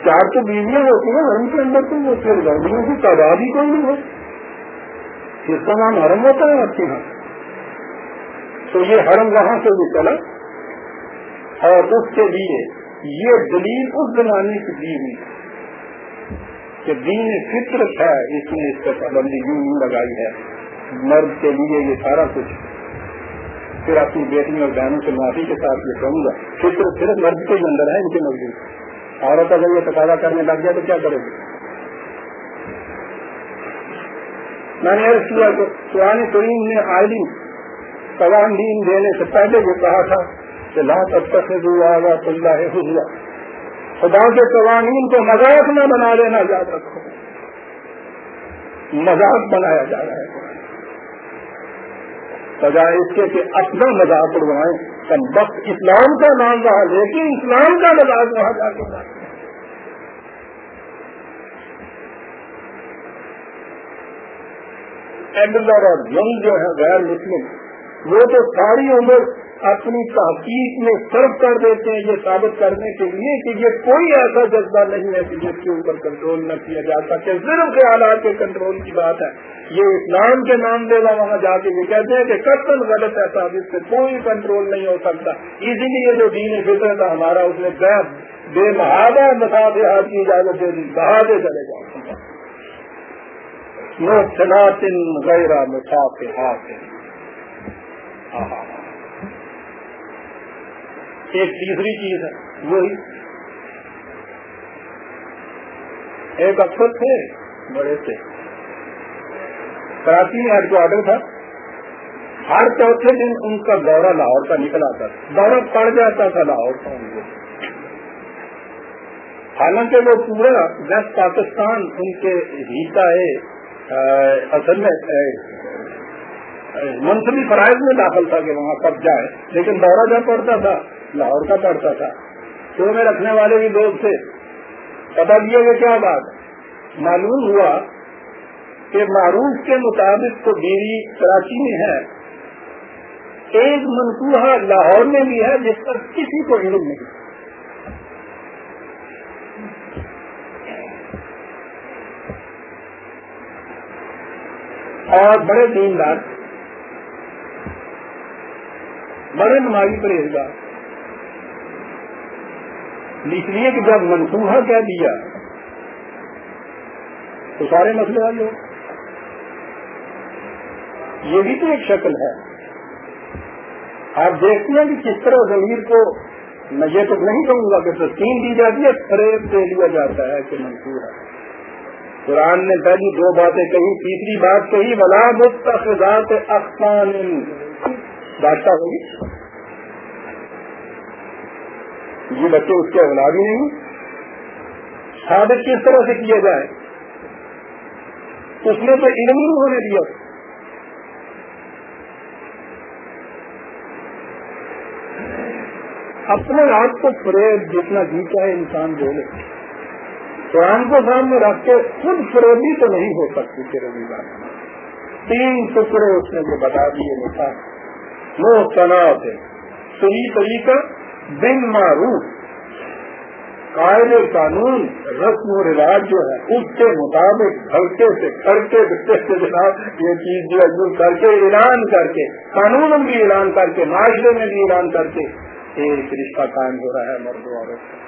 چار تو بیویاں ہوتی ہیں، حرم کے اندر تو وہ پھر گرمیوں کی تعداد ہی کوئی نہیں ہو اس کا نام حرم ہوتا ہے آپ کے یہاں؟ تو یہ حرم وہاں سے بھی چلا اور اس کے لیے یہ دلیل اس زمانے کی بیوی کہ دین فطرت ہے اس نے اس پر پابندی یوں لگائی ہے۔ مرد کے لیے یہ سارا کچھ۔ پھر اپنی بیٹیوں اور بہنوں سے معافی کے ساتھ یہ کہوں گا۔ فطرت صرف مرد کے اندر ہے، ان کے نزدیک عورت اگر یہ تقاضا کرنے لگ جائے تو کیا کرے گی؟ میں نے کیا کہ قرآن کریم نے عالم قوانین دینے سے پہلے یہ کہا تھا کہ لا تب تک اللہ حضا خدا کے قوانین کو مذاق نہ بنا لینا یاد رکھو. مذاق بنایا جا رہا ہے. سجائے اس کے کہ اپنا مذاق اڑوائیں. کم وقت اسلام کا نام رہا، لیکن اسلام کا مذاق وہاں جا کے ایڈلر اور ینگ جو ہے غیر مسلم، وہ تو ساری عمر اپنی تحقیق میں صرف کر دیتے ہیں یہ ثابت کرنے کے لیے کہ یہ کوئی ایسا جذبہ نہیں ہے کہ جس کے اوپر کنٹرول نہ کیا جا سکے۔ صرف خیالات کے کنٹرول کی بات ہے۔ یہ اسلام کے نام دے گا وہاں جا کے یہ کہتے ہیں کہ کتن غلط ہے ثابت سے، کوئی کنٹرول نہیں ہو سکتا۔ اسی لیے جو دین فطر تھا ہمارا، اس نے بے محاذہ مسافر کی اجازت دے دی بہادے چلے جاؤ غیر مسافر ایک تیسری چیز ہے، وہی۔ ایک افسر تھے، بڑے سے کراچی میں ہیڈ کوارٹر تھا۔ ہر چوتھے دن ان کا دورہ لاہور کا نکل آتا تھا۔ دورہ پڑ جاتا تھا لاہور کا۔ ان کو حالانکہ وہ پورا ویسٹ پاکستان ان کے ہیتا ہے اصل میں منصلی فرائض میں داخل تھا کہ وہاں کب جائے۔ لیکن دورہ جب پڑتا تھا لاہور کا پڑتا تھا۔ شو میں رکھنے والے بھی لوگ تھے۔ پتا دیا کہ کیا بات؟ معلوم ہوا کہ معروف کے مطابق تو بیوی کراچی میں ہے۔ ایک منصوبہ لاہور میں بھی ہے جس پر کسی کو علم نہیں۔ اور بڑے دیندار بڑے نمازی پرہیزگار۔ اس لیے کہ جب منصوبہ کہہ دیا تو سارے مسئلے حل ہو۔ یہ بھی تو ایک شکل ہے۔ آپ دیکھتے ہیں کہ کس طرح ضمیر کو میں یہ تو نہیں کہوں گا کہ تسکین دی جاتی ہے، فریب دے لیا جاتا ہے کہ منصور ہے قرآن نے پہلی دو باتیں کہی تیسری بات کہی بلا متفضات افسان بادشاہ ہوگی؟ یہ بچے اس کے اولاد ہی نہیں ثابت کس طرح سے کیا جائے؟ اس نے تو علم نہیں ہونے دیا۔ اپنے آپ کو فریب جتنا جیتا ہے انسان بولے قرآن کو سامنے رکھ کے خود فروغی تو نہیں ہو سکتی تیرے بات تین ٹکڑے اس نے جو بتا دیے لکھا وہ تناؤ تھے صحیح طریقہ بن معروف قائد قانون، رسم و رواج جو ہے، اس کے مطابق ہلکے سے کرتے سے جناب یہ چیز جو ہے کر کے اعلان کر کے قانون بھی اعلان کر کے، معاشرے میں بھی اعلان کر کے ایک رشتہ قائم ہو رہا ہے مرد عورت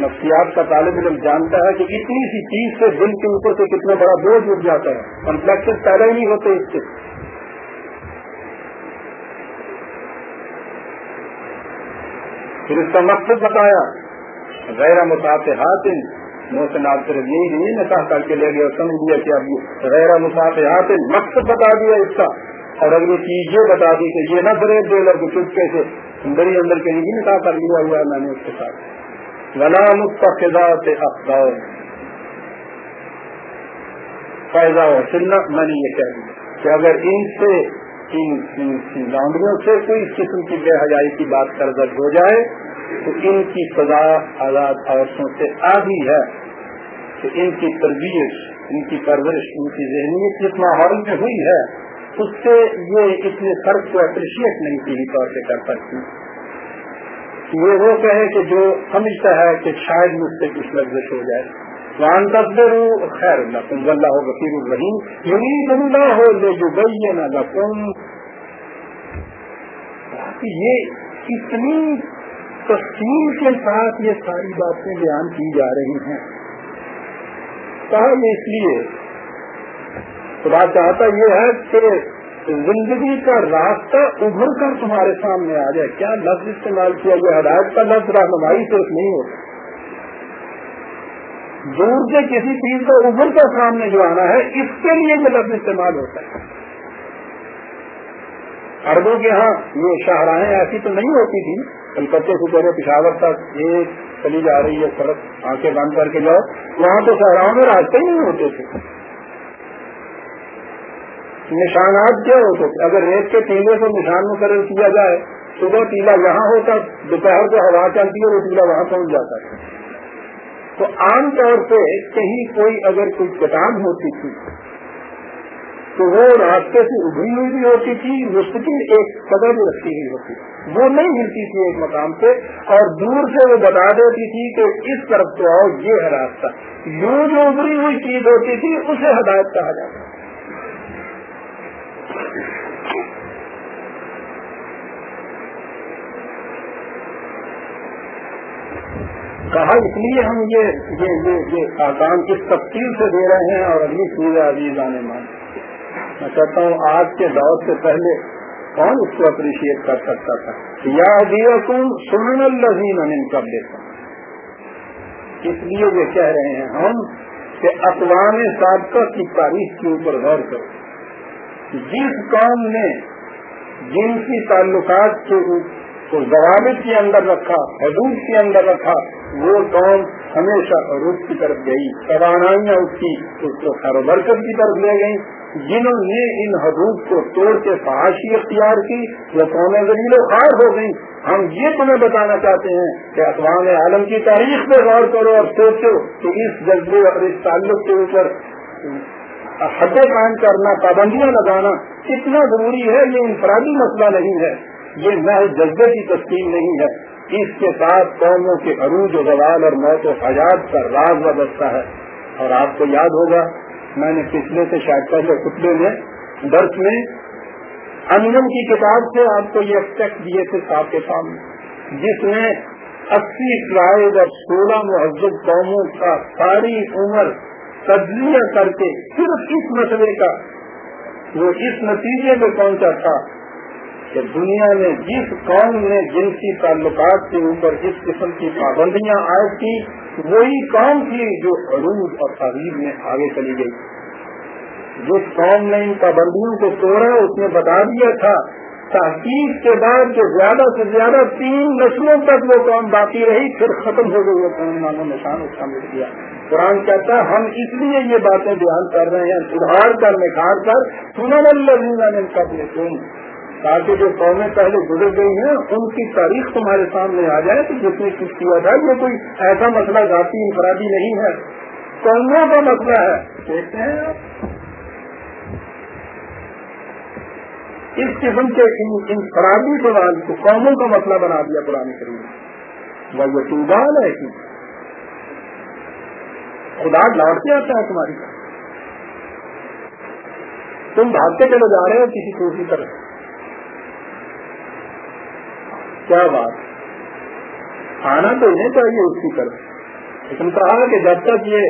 نفسیات کا طالب علم جانتا ہے کہ اتنی سی چیز سے دل کے اوپر سے کتنا بڑا بوجھ اٹھ جاتا ہے۔ کمپلیکس پیدا ہی نہیں ہوتے اس سے پھر اس کا مقصد بتایا، غیر مسافر حاطن محسن صرف یہی نہیں نکاح کر کے لے گیا سمجھ لیا کہ اب غیر مسافر مقصد بتا دیا اس کا۔ اور اگر یہ چیز یہ بتا دی کہ یہ نہ فریب دے لڑکے چپکے سے، اندر ہی اندر کہیں بھی نکاح کر لیا ہوا میں نے اس کے ساتھ۔ غنا متفقات افغان فائدہ ہو سننا میں نے یہ کہہ دیا کہ اگر ان سے لانڈریوں سے کوئی قسم کی بے حجائی کی بات کر ہو جائے تو ان کی سزا آزاد عورتوں سے آدھی ہے کہ ان کی تربیت، ان کی پرورش، ان کی ذہنیت جس ماحول میں ہوئی ہے، اس سے یہ اتنے فرق کو اپریشیٹ نہیں صحیح طور سے کر سکتی۔ یہ وہ کہے کہ جو سمجھتا ہے کہ شاید مجھ سے کچھ لفظ ہو جائے۔ وان تصدر خیر، لکم واللہ غفیر الرحیم یعنی یرید اللہ لیبین لکم. یہ اتنی تفصیل کے ساتھ یہ ساری باتیں بیان کی جا رہی ہیں۔ کہا یہ اس لیے خدا چاہتا یہ ہے کہ زندگی کا راستہ ابھر کر تمہارے سامنے آ جائے۔ کیا لفظ استعمال کیا گیا؟ ہدایت کا لفظ رہنمائی سے نہیں ہوتا۔ دور سے کسی چیز کو ابھر کر سامنے جو آنا ہے، اس کے لیے یہ لفظ استعمال ہوتا ہے۔ اربوں کے ہاں یہ شاہراہیں ایسی تو نہیں ہوتی تھی کلکتے سے پہلے پشاور تک ایک چلی جا رہی ہے سڑک، آنکھیں بند کر کے جاؤ۔ وہاں تو شاہراہوں میں راستے ہی نہیں ہوتے تھے۔ نشانات کیا ہوتے تھے؟ اگر ریت کے ٹیلے سے نشان مقرر کیا جائے، صبح ٹیلا یہاں ہوتا، دوپہر کو ہوا چلتی ہے، وہ ٹیلا وہاں پہنچ جاتا ہے۔ تو عام طور پہ کہیں کوئی اگر کوئی کتاب ہوتی تھی، تو وہ راستے سے ابری ہوئی بھی ہوتی تھی، مستقل ایک قدر بھی رکھی ہوئی ہوتی تھی۔ وہ نہیں ملتی تھی ایک مقام پہ، اور دور سے وہ بتا دیتی تھی کہ اس طرف تو آؤ، یہ ہے راستہ۔ یوں جو ابری ہوئی چیز ہوتی تھی، اسے ہدایت کہا جاتا۔ کہا، اس لیے ہم یہ یہ یہ کس تفصیل سے دے رہے ہیں اور اگلی چیز عزیز آنے مان میں کہتا ہوں، آج کے دور سے پہلے کون اس کو اپریشیٹ کر سکتا تھا؟ یا تم سن الزین کر دیتا اس لیے یہ کہہ رہے ہیں، ہم کہ اقوام سابقہ کی تاریخ کے اوپر غور کرو۔ جس قوم نے جن کی تعلقات کے ضوابط کے اندر رکھا، حدود کے اندر رکھا، وہ قوم ہمیشہ عروج کی طرف گئی، توانائیاں اس کی، اس کو خیر برکت کی طرف لے گئی جنہوں نے ان حدود کو توڑ کے فحاشی اختیار کی، وہ قومیں و خار ہو گئی ہم یہ تمہیں بتانا چاہتے ہیں کہ اقوام عالم کی تاریخ پہ غور کرو اور سوچو کہ اس جذبے اور اس تعلق کے اوپر حد قائم کرنا، پابندیاں لگانا کتنا ضروری ہے، یہ انفرادی مسئلہ نہیں ہے۔ یہ محض جذبے کی تسکین نہیں ہے، اس کے ساتھ قوموں کے عروج و زوال اور موت و حیات کا راز وابستہ ہے۔ اور آپ کو یاد ہوگا، میں نے پچھلے سے شاید پہلے خطبے میں درس میں انجم کی کتاب سے آپ کو یہ ایکسپیکٹ دیے تھے صاحب کے سامنے، جس میں اسی ٹرائب اور سولہ مہذب قوموں کا ساری عمر تجزیہ کر کے صرف اس مسئلے کا، وہ اس نتیجے میں پہنچا تھا۔ کہ دنیا میں جس قوم نے جنسی تعلقات کے اوپر اس قسم کی پابندیاں عائد کی وہی قوم تھی جو عروج اور تحریر میں آگے چلی گئی۔ جس قوم نے ان پابندیوں کو توڑا، اس نے بتا دیا تھا، تحقیق کے بعد جو زیادہ سے زیادہ تین نسلوں تک وہ قوم باقی رہی، پھر ختم ہو گئی، وہ قوم ناموں نشان اس کا مل گیا۔ قرآن کہتا ہے، ہم اس لیے یہ باتیں بیان کر رہے ہیں سدھار کر، نکھار کر، سنن اللہ کا تم تاکہ جو قومیں پہلے گزر گئی ہیں، ان کی تاریخ تمہارے سامنے آ جائے تو جس نے کچھ کیا جائے یہ کوئی ایسا مسئلہ، ذاتی انفرادی نہیں ہے۔ قوموں کا مسئلہ ہے۔ دیکھتے ہیں اس قسم کے انفرادی سوال کو قوموں کا مسئلہ بنا دیا پرانے کریم وہ یقین ہے کہ خدا لوٹ کے آتا ہے تمہاری۔ تم بھاگتے چلے جا رہے ہو کسی دوسری طرح کیا بات؟ آنا تو انہیں چاہیے اس کی طرف۔ لیکن کہا کہ جب تک یہ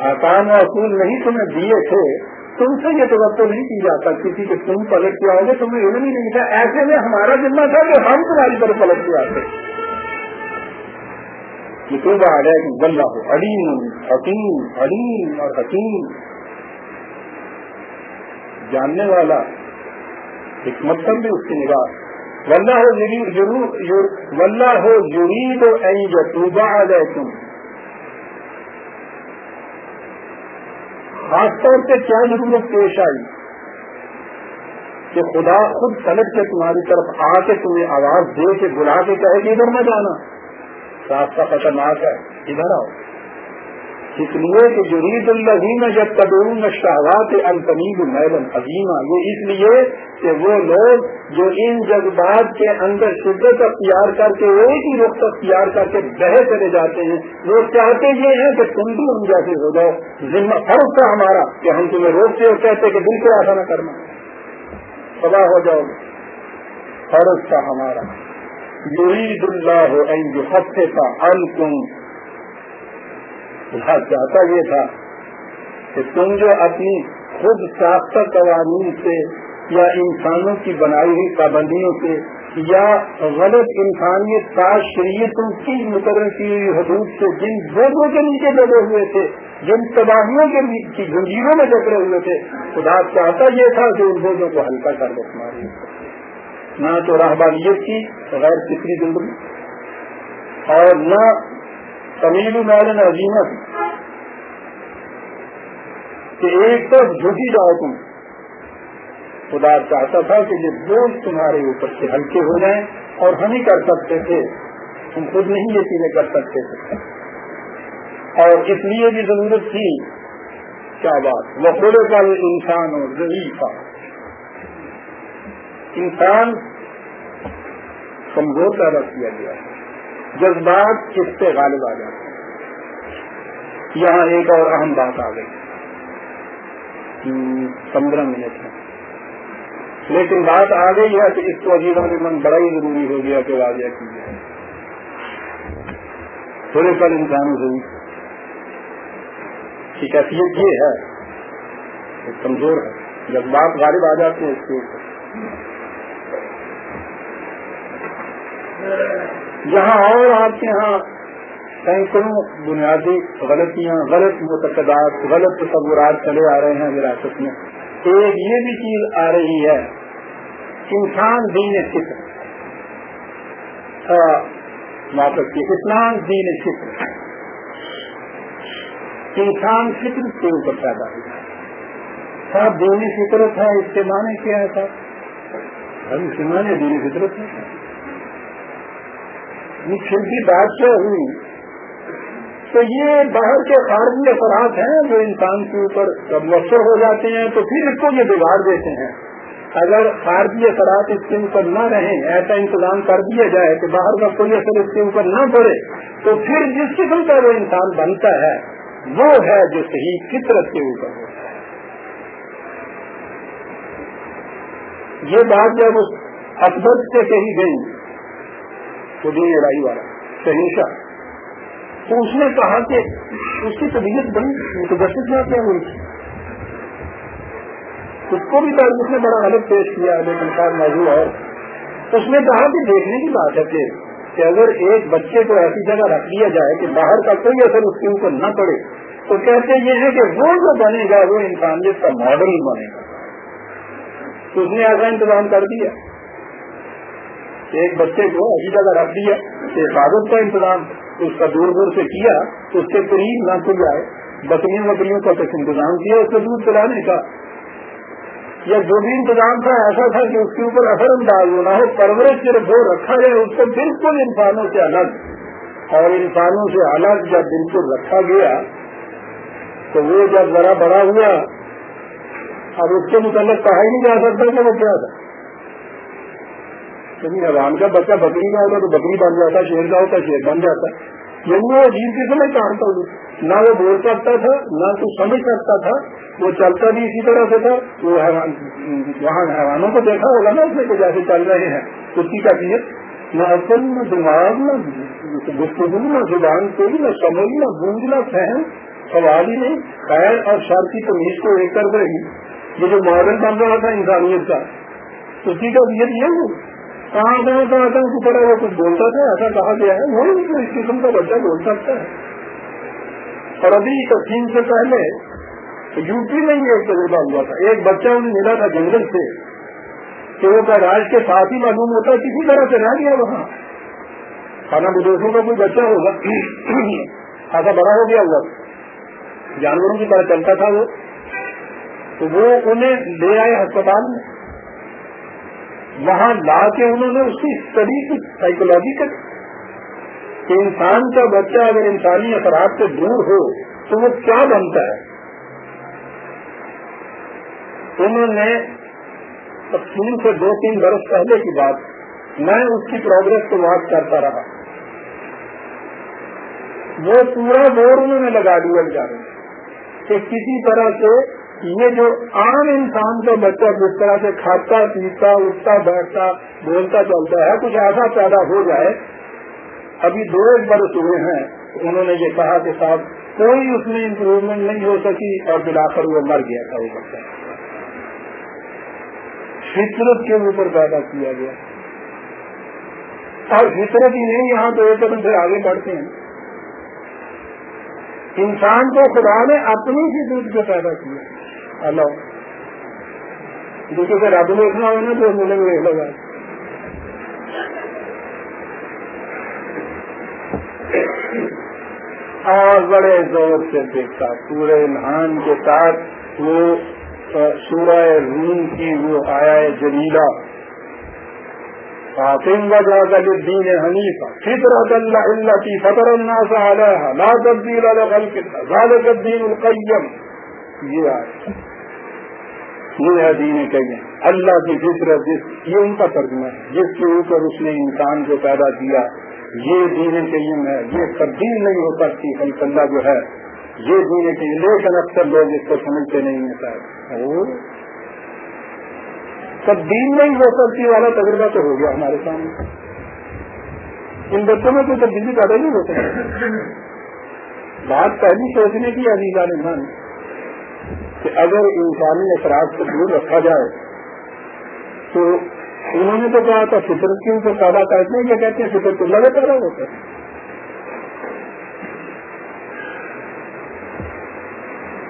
آسان و اصول نہیں تمہیں دیے تھے، تم سے یہ توقع نہیں کی جاتا کسی کے تم پلٹ کے آؤ گے، تمہیں علم ہی نہیں تھا۔ ایسے میں ہمارا ذمہ تھا کہ ہم تمہاری طرف پلٹ کے آتے۔ یہ تو بات ہے کہ بندہ ہو علیم، حکیم، علیم اور حکیم۔ جاننے والا حکمت پر بھی اس کی نگاہ۔ ولہ ہو ولہ ہو یرید و این آ جائے تم خاص طور پہ کیا ضرورت پیش آئی؟ کہ خدا خود پلٹ کے تمہاری طرف آ کے تمہیں آواز دے کے بلا کے کہے کہ ادھر نہ جانا۔ راستہ خطرناک ہے۔ ادھر آؤ۔ اس لیے کہ جرید الزین جب قدون شہوات القنیب میل عظیمہ یہ اس لیے کہ وہ لوگ جو ان جذبات کے اندر شدت اختیار کر کے ایک ہی رخ اختیار کر کے بہے چلے جاتے ہیں، وہ چاہتے یہ ہیں کہ تم بھی ان جیسے ہو جاؤ۔ ذمہ فرق تھا ہمارا کہ ہم تمہیں روکتے اور کہتے کہ بالکل ایسا نہ کرنا۔ تباہ ہو جاؤ۔ فرض تھا ہمارا۔ یرید اللہ ہفتے کا ان چاہتا یہ تھا کہ تم جو اپنی خود ساختہ قوانین سے یا انسانوں کی بنائی ہوئی پابندیوں سے یا غلط انسانیت کا شریعتوں کی مقرر کی ہوئی حدود سے جن بوگوں کے نیچے لگے ہوئے تھے، جن تباہیوں کے کی زنجیروں میں جکڑے ہوئے تھے، خدا چاہتا یہ تھا کہ ان بوجھوں کو ہلکا کر دے۔ تمہاری نہ تو راہبانیت کی غیر فکری زندگی اور نہ تمیل میلن عظیمت کہ ایک تو جھوٹی جاؤ تم۔ خدا چاہتا تھا کہ یہ بوجھ تمہارے اوپر سے ہلکے ہو جائیں اور ہم ہی کر سکتے تھے۔ تم خود نہیں یہ چیزیں کر سکتے تھے۔ اور اس لیے بھی ضرورت تھی۔ کیا بات۔ وہ خود کا انسان اور ضعیف۔ کا انسان کمزور پیدا کیا گیا۔ جذبات کس سے غالب آ جاتے ہیں۔ یہاں ایک اور اہم بات آ گئی۔ پندرہ منٹ ہے۔ لیکن بات آ گئی ہے کہ اس کو عجیب کے من بڑا ہی ضروری ہو گیا کہ واضح کی جائے۔ تھوڑے پر انسانوں سے کی کیفیت یہ ہے کمزور ہے۔ جب بات غالب آ جاتے ہیں اس کے اوپر۔ جہاں اور آپ کے یہاں سینکڑوں بنیادی غلطیاں، غلط متقدات، غلط تصورات چلے آ رہے ہیں وراثت میں۔ ایک یہ بھی چیز آ رہی ہے انسان دین فکر واپس ہاں، کی اسلام دین فکر انسان فطر کے اوپر پیدا ہوا صاحب، دین فطرت ہے، اس کے معنی کیا ہے صاحب؟ ابھی اس کے معنی دین فطرت ہے۔ یہ کی بات کیا ہوئی؟ تو یہ باہر کے خارجی اثرات ہیں جو انسان کے اوپر مؤثر ہو جاتے ہیں تو پھر اس کو یہ بگاڑ دیتے ہیں۔ اگر خارجی اثرات اس کے اوپر نہ رہیں، ایسا انتظام کر دیا جائے کہ باہر کا کوئی اثر اس کے اوپر نہ پڑے، تو پھر جس قسم کا وہ انسان بنتا ہے، وہ ہے جو صحیح فطرت کے اوپر ہوتا ہے۔ یہ بات جب اس اکبر سے کہی گئی، تو دین لڑائی والا شہنشاہ تو اس نے کہا کہ اس کی طبیعت بڑی متدفق نہ کیا ہوئی؟ اس کو بھی اس نے بڑا غلط پیش کیا لیکن خیر موضوع اور اس نے کہا کہ دیکھنے کی بات ہے کہ اگر ایک بچے کو ایسی جگہ رکھ دیا جائے کہ باہر کا کوئی اثر اس کے اوپر نہ پڑے، تو کہتے یہ ہے کہ وہ جو بنے گا، وہ انسانیت کا ماڈل بنے گا۔ تو اس نے ایسا انتظام کر دیا۔ ایک بچے کو ایسی جگہ رکھ دیا حفاظت کا انتظام اس کا دور دور سے کیا تو اس کے قریب نہ کھل جائے بکریوں بکریوں کا کچھ انتظام کیا، اس کو دودھ پلانے کا۔ یا جو بھی انتظام تھا، ایسا تھا کہ اس کے اوپر اثر انداز ہونا ہو پرورش صرف وہ رکھا جائے اس کو بالکل انسانوں سے الگ۔ اور انسانوں سے الگ جب بالکل رکھا گیا، تو وہ جب ذرا بڑا ہوا، اب اس کے متعلق کہا ہی نہیں جا سکتا کہ وہ کیا تھا۔ حیوان کا بچہ بکری کا ہوتا تو بکری بن جاتا، شیر کا ہوتا، شیر بن جاتا۔ یعنی وہ عجیب قسم میں کہتا ہوں۔ نہ وہ بول سکتا تھا، نہ تو سمجھ سکتا تھا، وہ چلتا بھی اسی طرح سے تھا۔ وہ وہاں حیوانوں کو دیکھا ہوگا نا اس میں جیسے چل رہے ہیں۔ اس کی کیفیت، نہ اصل، نہ دماغ، نہ گفتگو، نہ زبان کوئی نہ سمجھ، نہ گونج نہ فہم، سوال ہی نہیں۔ خیر اور شر کی تمیز کو ایک کر رہی۔ یہ جو ماڈل بن رہا تھا انسانیت کا، اس کی کیفیت یہ کہاں کہاں کہاں کہاں کی طرح وہ کچھ بولتا تھا، ایسا کہا گیا ہے، وہ اس قسم کا بچہ بول سکتا ہے۔ اور ابھی تقسیم سے پہلے یو پی میں ہی ایک تجربہ ہوا تھا۔ ایک بچہ انہیں ملا تھا جنگل سے، کہ وہ راج کے ساتھ ہی معلوم ہوتا ہے، کسی طرح سے رہ گیا وہاں۔ کھانا بدوشوں کا کوئی بچہ ہوگا۔ ایسا بڑا ہو گیا ہوا۔ جانوروں کی طرح چلتا تھا وہ۔ تو وہ انہیں لے آئے ہسپتال میں۔ وہاں لا کے انہوں نے اس کی اسٹڈی کی سائیکولوجی کری کہ انسان کا بچہ اگر انسانی اثرات سے دور ہو تو وہ کیا بنتا ہے؟ انہوں نے تقسیم سے دو تین برس پہلے کی بات، میں اس کی پروگرس کو واچ کرتا رہا۔ وہ پورا دور انہوں نے لگا دیا۔ جا کہ کسی طرح سے یہ جو عام انسان کا بچہ جس طرح سے کھاتا، پیتا، اٹھتا، بیٹھتا، بولتا، چلتا ہے، کچھ ایسا پیدا ہو جائے، ابھی دو ایک برس ہوئے ہیں، انہوں نے یہ کہا کہ صاحب، کوئی اس میں امپروومنٹ نہیں ہو سکی اور بلا کر وہ مر گیا تھا، وہ بچہ۔ فطرت کے اوپر پیدا کیا گیا۔ اور فطرت ہی نہیں، یہاں تو ایک قدم سے آگے بڑھتے ہیں۔ انسان کو خدا نے اپنی ہی دودھ کو پیدا کیا۔ اللہ دوسرے سے رب دیکھنا ہو نا تو ملے گے لگا اور بڑے زور سے دیکھتا پورے نہان کے ساتھ وہ سورہ روم کی وہ آیا ہے جلیلہ۔ فاطم وجہ الدین حنیفہ۔ فطرت اللہ اللہ کی فطر الناس علیہ لا تبدیل علی خلق ذالک الدین القیم یہ آئے یہ ہے دین اللہ کی فطرت جس یہ ان کا ترجمہ ہے۔ جس کے اوپر اس نے انسان کو پیدا کیا، یہ دین قیم ہے یہ تبدیل نہیں ہو سکتی، خلق اللہ جو ہے۔ یہ دین قیم لیکن اکثر لوگ اس کو سمجھتے نہیں ہیں صاحب۔ تبدیل نہیں ہو سکتی، والا تجربہ تو ہو گیا ہمارے سامنے۔ ان بچوں میں کوئی تبدیلی پیدا نہیں ہوتے بات پہلی سوچنے کی عزیزہ کہ اگر انسانی اثرات کو دور رکھا جائے، تو انہوں نے تو کہا تھا فطرت کی اوپر پیدا کرتے ہیں یا کہتے ہیں فطرت تو لگے پیدا ہوتا ہے۔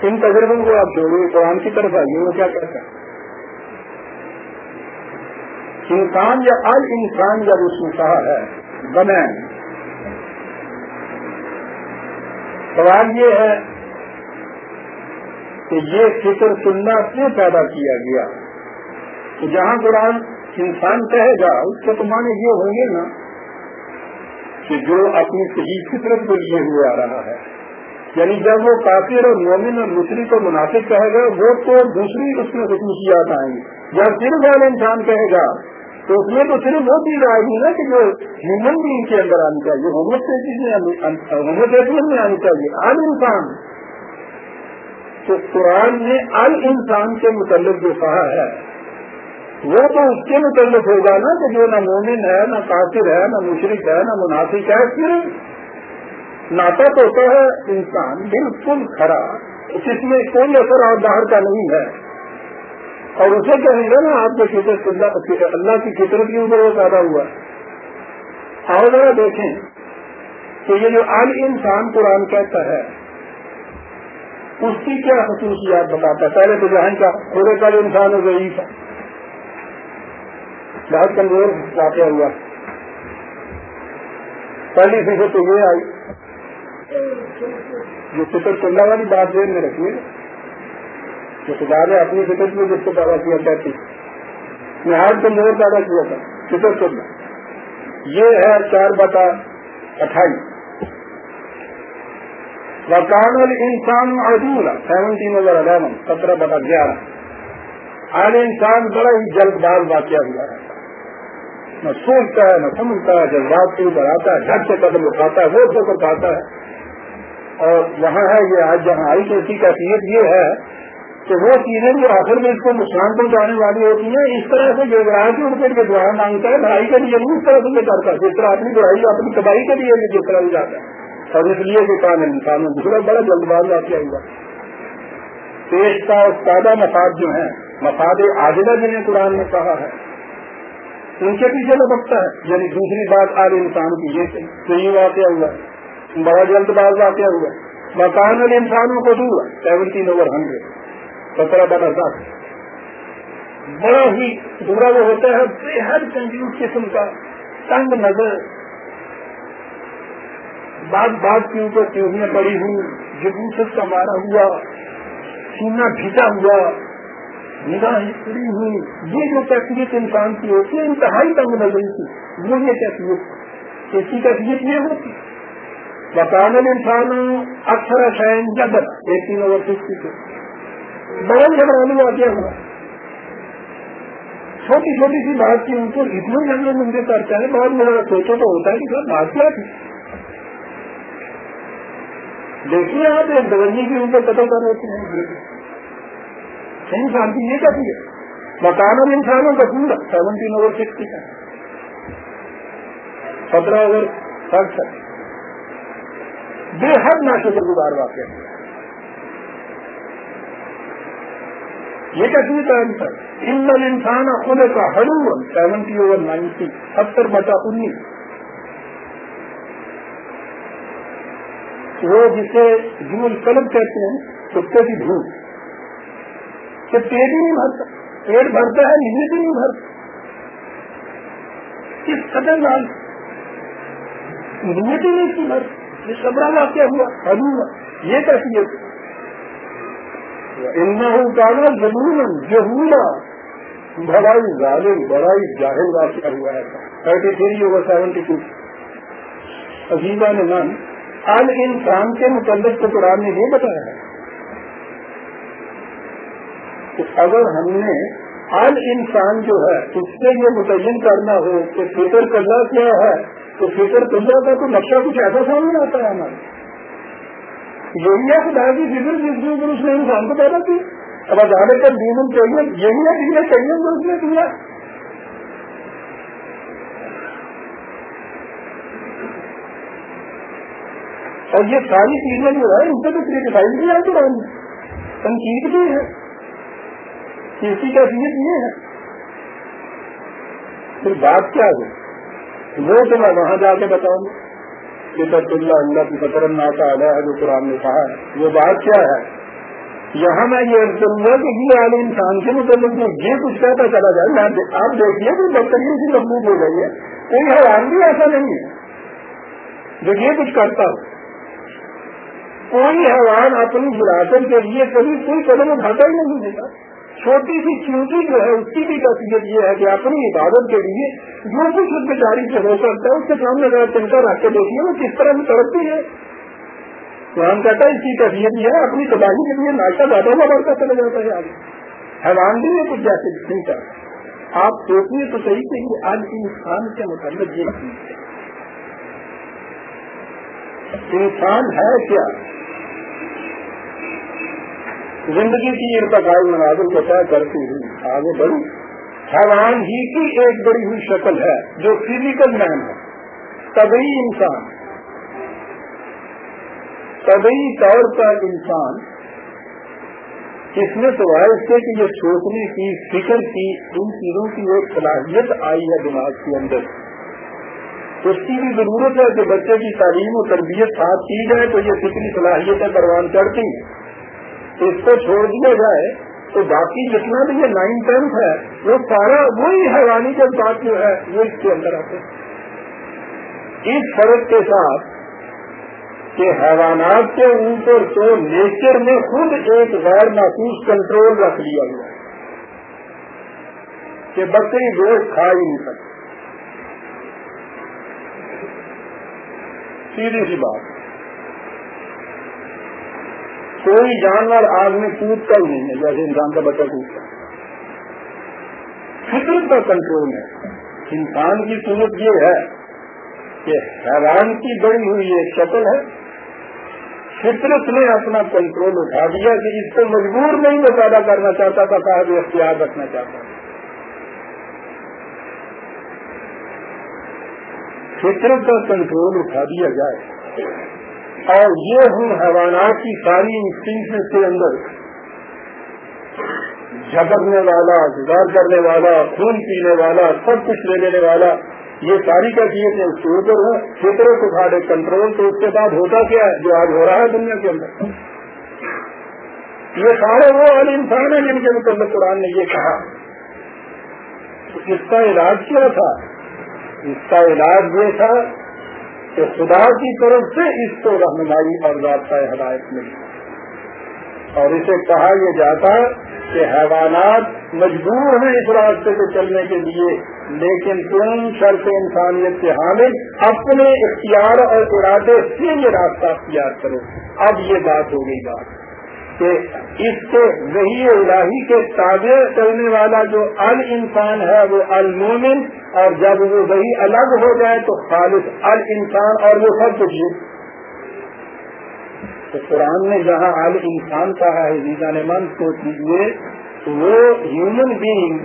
ان تجربوں کو آپ چھوڑیے قرآن کی طرف آئیے، وہ کیا کہتا ہے؟ انسان یا ال انسان جب اس نے کہا ہے بنے سوال یہ ہے کہ یہ فکر سننا کیوں پیدا کیا گیا۔ کہ جہاں قرآن انسان کہے گا، اس کے تو مانے یہ ہوں گے نا کہ جو اپنی صحیح فطرت کو لیے ہوئے آ رہا ہے۔ یعنی جب وہ کافر اور مومن اور دوسری کو مناسب کہے گا، وہ تو دوسری اس میں خصوصیات آئیں گی۔ جب صرف والا انسان کہے گا، تو اس میں تو صرف وہ چیز آئے گی نا کہ جو ہیومن بینگ کے اندر آنی چاہیے ہوموسیپین میں آنی چاہیے ال انسان۔ تو قرآن نے ال انسان کے متعلق جو کہا ہے، وہ تو اس کے متعلق ہوگا نا کہ جو نہ مومن ہے، نہ قاصر ہے، نہ مشرق ہے، نہ مناسب ہے صرف ناطق ہوتا ہے، انسان بالکل کھڑا جس میں کوئی اثر اور باہر کا نہیں ہے۔ اور اسے کہیں گے نا، آپ کو فطرت اللہ کی فطرت کے اوپر وہ پیدا ہوا اور ذرا دیکھیں کہ یہ جو آل انسان قرآن کہتا ہے اس کی کیا خصوصیات بتاتا ہے؟ پہلے تو جہاں کا تھوڑے کا جو انسان ضعیف ہے۔ بہت کمزور واقع ہوا۔ پہلی فیصد تو یہ آئی۔ جو فطر چلنے والی بات دیر میں رکھیے کہ خدا نے اپنی فکر میں جس کو پیدا کیا کہتی میں ہر کمزور پیدا کیا تھا، فکر کرنا۔ یہ ہے چار بتا اٹھائیس وکان انسان عدول سیونٹین اوور الیون سترہ بتا گیارہ. آج انسان بڑا ہی جلد باز واقعہ ہوا ہے۔ نہ سوچتا ہے، نہ سمجھتا ہے، جذبات کے اوپر آتا ہے، جھٹ سے قدم اٹھاتا ہے وہ سو کر پاتا ہے۔ اور وہاں ہے، یہ آج جہاں آئی تو اسی کا یہ ہے تو وہ چیزیں جو آخر میں اس کو نقصان پہنچانے والی ہوتی ہیں، اس طرح سے جو گراہک ان کے دعا مانگتا ہے، بھائی کے لیے اس طرح سے یہ کرتا ہے۔ جس طرح اپنی برائی اپنی تباہی کے لیے جس طرح جاتا ہے۔ اور اس لیے کہ کام انسان دوسرا بڑا جلد باز واقعہ ہوا پیش کا سادہ مفاد جو ہیں، مفاد عاجدہ جنہیں قرآن نے کہا ہے، ان کے پیچھے لپکتا ہے۔ یعنی دوسری بات آج انسان کی یہ صحیح واقعہ ہوا بڑا جلد باز واقعہ ہوا مکان والے انسانوں کو دور سیونٹین اوور ہنڈریڈ۔ سترہ بڑا دس بڑا ہی برا وہ ہوتا ہے، بے حد کنجوس قسم کا، تنگ نظر۔ بات بات کے اوپر ٹیوبیاں پڑی ہوئی جبوسط کا مارا ہوا سینا بھیجا ہوا، نگاہیں پڑی ہوئی یہ جو کیفیت انسان کی ہوتی ہے، انتہائی تنگ نظری کی، وہ یہ کیفیت ایسی کیفیت یہ ہوتی۔ بتانے انسان اکثر شائن جبر ایٹین اوور ففٹی سے بڑا گھبرانے واقعہ ہوا چھوٹی چھوٹی سی بات کی ان کو اتنے جھگڑے مندر کرتا ہے بہت میرا سوچو تو ہوتا ہے کہ سر بات کیا تھی۔ دیکھیے آپ ایک دوجی کے قتل کر رہے ہیں انسان کی یہ کہتی ہے۔ مکانہ انسانوں کا پورا سیونٹین اوور سکسٹی کا۔ سترہ اوور سٹھ بے حد نہ شکر گزار واقع یہ کہتی ہے آنسر ان انسان خود کا ہر سیونٹی اوور نائنٹی، ستر بٹا انیس۔ وہ جسے جھول کلب کہتے ہیں، کتے کی دھول کہ پیٹ ہی نہیں بھرتا، پیٹ بھرتا ہے نیت ہی نہیں بھرتا۔ کس قدر لال نیت ہی نہیں کی بھر یہ سبرا واقع ہوا ابھی ہوا۔ یہ کیسی ہے ان کانا ضرور جہورا بڑائی ظالم، بڑائی جاہل واقعہ ہوا ہے۔ Thirty three over seventy two عزیزہ نے مان ال انسان کے متعلق تو قرآن نے یہ بتایا ہے کہ اگر ہم نے ال انسان جو ہے، اس سے یہ متعین کرنا ہو کہ فکر کرنا کیا ہے، تو فکر کرنا کا تو نقشہ کچھ ایسا سامنے آتا ہے ہمارا یہی ہے خدا کی فکر جس کے اوپر اس نے انسان کو پیدا کی۔ اب ادارے پر دین چاہیے، یہی ہے جنہیں چاہیے اس نے دیا۔ اور یہ ساری چیزیں جو ہے ان سے تو کریٹیسائز بھی آتی رہی تنقید بھی ہے کسی کا حیثیت یہ ہے؟ پھر بات کیا ہے؟ وہ تو میں وہاں جا کے بتاؤں کہ بت اللہ اللہ کی فکر ناتا آ ہے جو قرآن نے کہا ہے۔ وہ بات کیا ہے؟ یہاں میں یہ کروں گا کہ یہ عالم انسان کے متعلق میں یہ کچھ کہتا چلا جائے۔ آپ دیکھیے کہ بدترین سی مضبوط ہو گئی ہے۔ کوئی حیران بھی ایسا نہیں ہے۔ جو یہ کچھ کرتا ہو کوئی حیوان اپنی وراثت کے لیے کبھی کوئی قدم اٹھاتا ہی نہیں دیتا چھوٹی سی چونٹی جو ہے، اس کی بھی تصویر یہ ہے کہ اپنی عبادت کے لیے جو کچھ اس بیچاری سے ہو سکتا ہے، اس کے سامنے اگر چنتا رکھ کے دیکھیے، وہ کس طرح سے تڑپتی ہے۔ قرآن کہتا ہے، اس کی تصویر یہ ہے، اپنی تباہی کے لیے ناشتہ زیادہ ہوا بڑھتا چلا جاتا ہے آگے۔ حیوان بھی کچھ جیسے نہیں چاہتا آپ سوچیے تو صحیح کہ یہ آج انسان کے متعلق یہ چیز ہے۔ انسان ہے کیا؟ زندگی کی ارتقائی مناظر کو طے کرتی ہوئی آگے بڑھی حیوان ہی کی ایک بڑی ہوئی شکل ہے، جو فزیکل مین ہے۔ طبی انسان۔ طبی طور پر انسان۔ اس میں تو ہے اس سے کہ یہ سوچنے کی، فکر کی، ان چیزوں کی ایک صلاحیت آئی ہے دماغ کے اندر۔ اس کی بھی ضرورت ہے کہ بچے کی تعلیم و تربیت ساتھ کی جائے تو یہ فکری صلاحیتیں پروان چڑھتی۔ ہیں اس کو چھوڑ دیا جائے تو باقی جتنا بھی یہ نائن ٹینتھ ہے، وہ سارا وہی حیرانی کے بات جو ہے، وہ اس کے اندر آتے اس فرق کے ساتھ کہ حیوانات کے اوپر تو نیچر میں خود ایک غیر محفوظ کنٹرول رکھ لیا گیا کہ بکری گوشت کھا ہی نہیں سکتے سیدھی سی بات۔ کوئی جانور آگ میں کودتا ہی نہیں ہے، جیسے انسان کا بچہ کودتا فطرت کا کنٹرول ہے۔ انسان کی صورت یہ ہے کہ حیران کی بڑی ہوئی ایک شکل ہے۔ فطرت نے اپنا کنٹرول اٹھا دیا کہ اس کو مجبور نہیں وہ پیدا کرنا چاہتا تھا کہا جو اختیار رکھنا چاہتا تھا۔ فطرت کا کنٹرول اٹھا دیا جائے۔ اور یہ ہوں حیوانات کی ساری انسٹنگ کے اندر۔ جھگڑنے والا گزار کرنے والا، خون پینے والا، سب کچھ لے لینے والا، یہ ساری کا چیز اس کے اوپر ہے۔ فطروں کو کھا دے کنٹرول تو اس کے بعد ہوتا کیا ہے؟ جو آج ہو رہا ہے دنیا کے اندر۔ یہ سارے وہ والے انسان ہیں جن کے متعلق قرآن نے یہ کہا۔ اس کا علاج کیا تھا؟ اس کا علاج یہ تھا کہ خدا کی طرف سے اس کو رہنمائی اور ضابطۂ ہدایت ملی۔ اور اسے کہا یہ جاتا کہ حیوانات مجبور ہیں اس راستے سے چلنے کے لیے، لیکن تم شرط انسانیت کے حامل اپنے اختیار اور ارادے سے یہ راستہ اختیار کرو۔ اب یہ بات ہو گئی بات۔ کہ اس کے وہی الہی کے تابع کرنے والا جو ال انسان ہے وہ المومن، اور جب وہ وہی الگ ہو جائے تو خالص ال انسان اور وہ سب کچھ تو قرآن نے جہاں ال انسان کہا ہے نے من تو چیز وہ ہیومن بینگ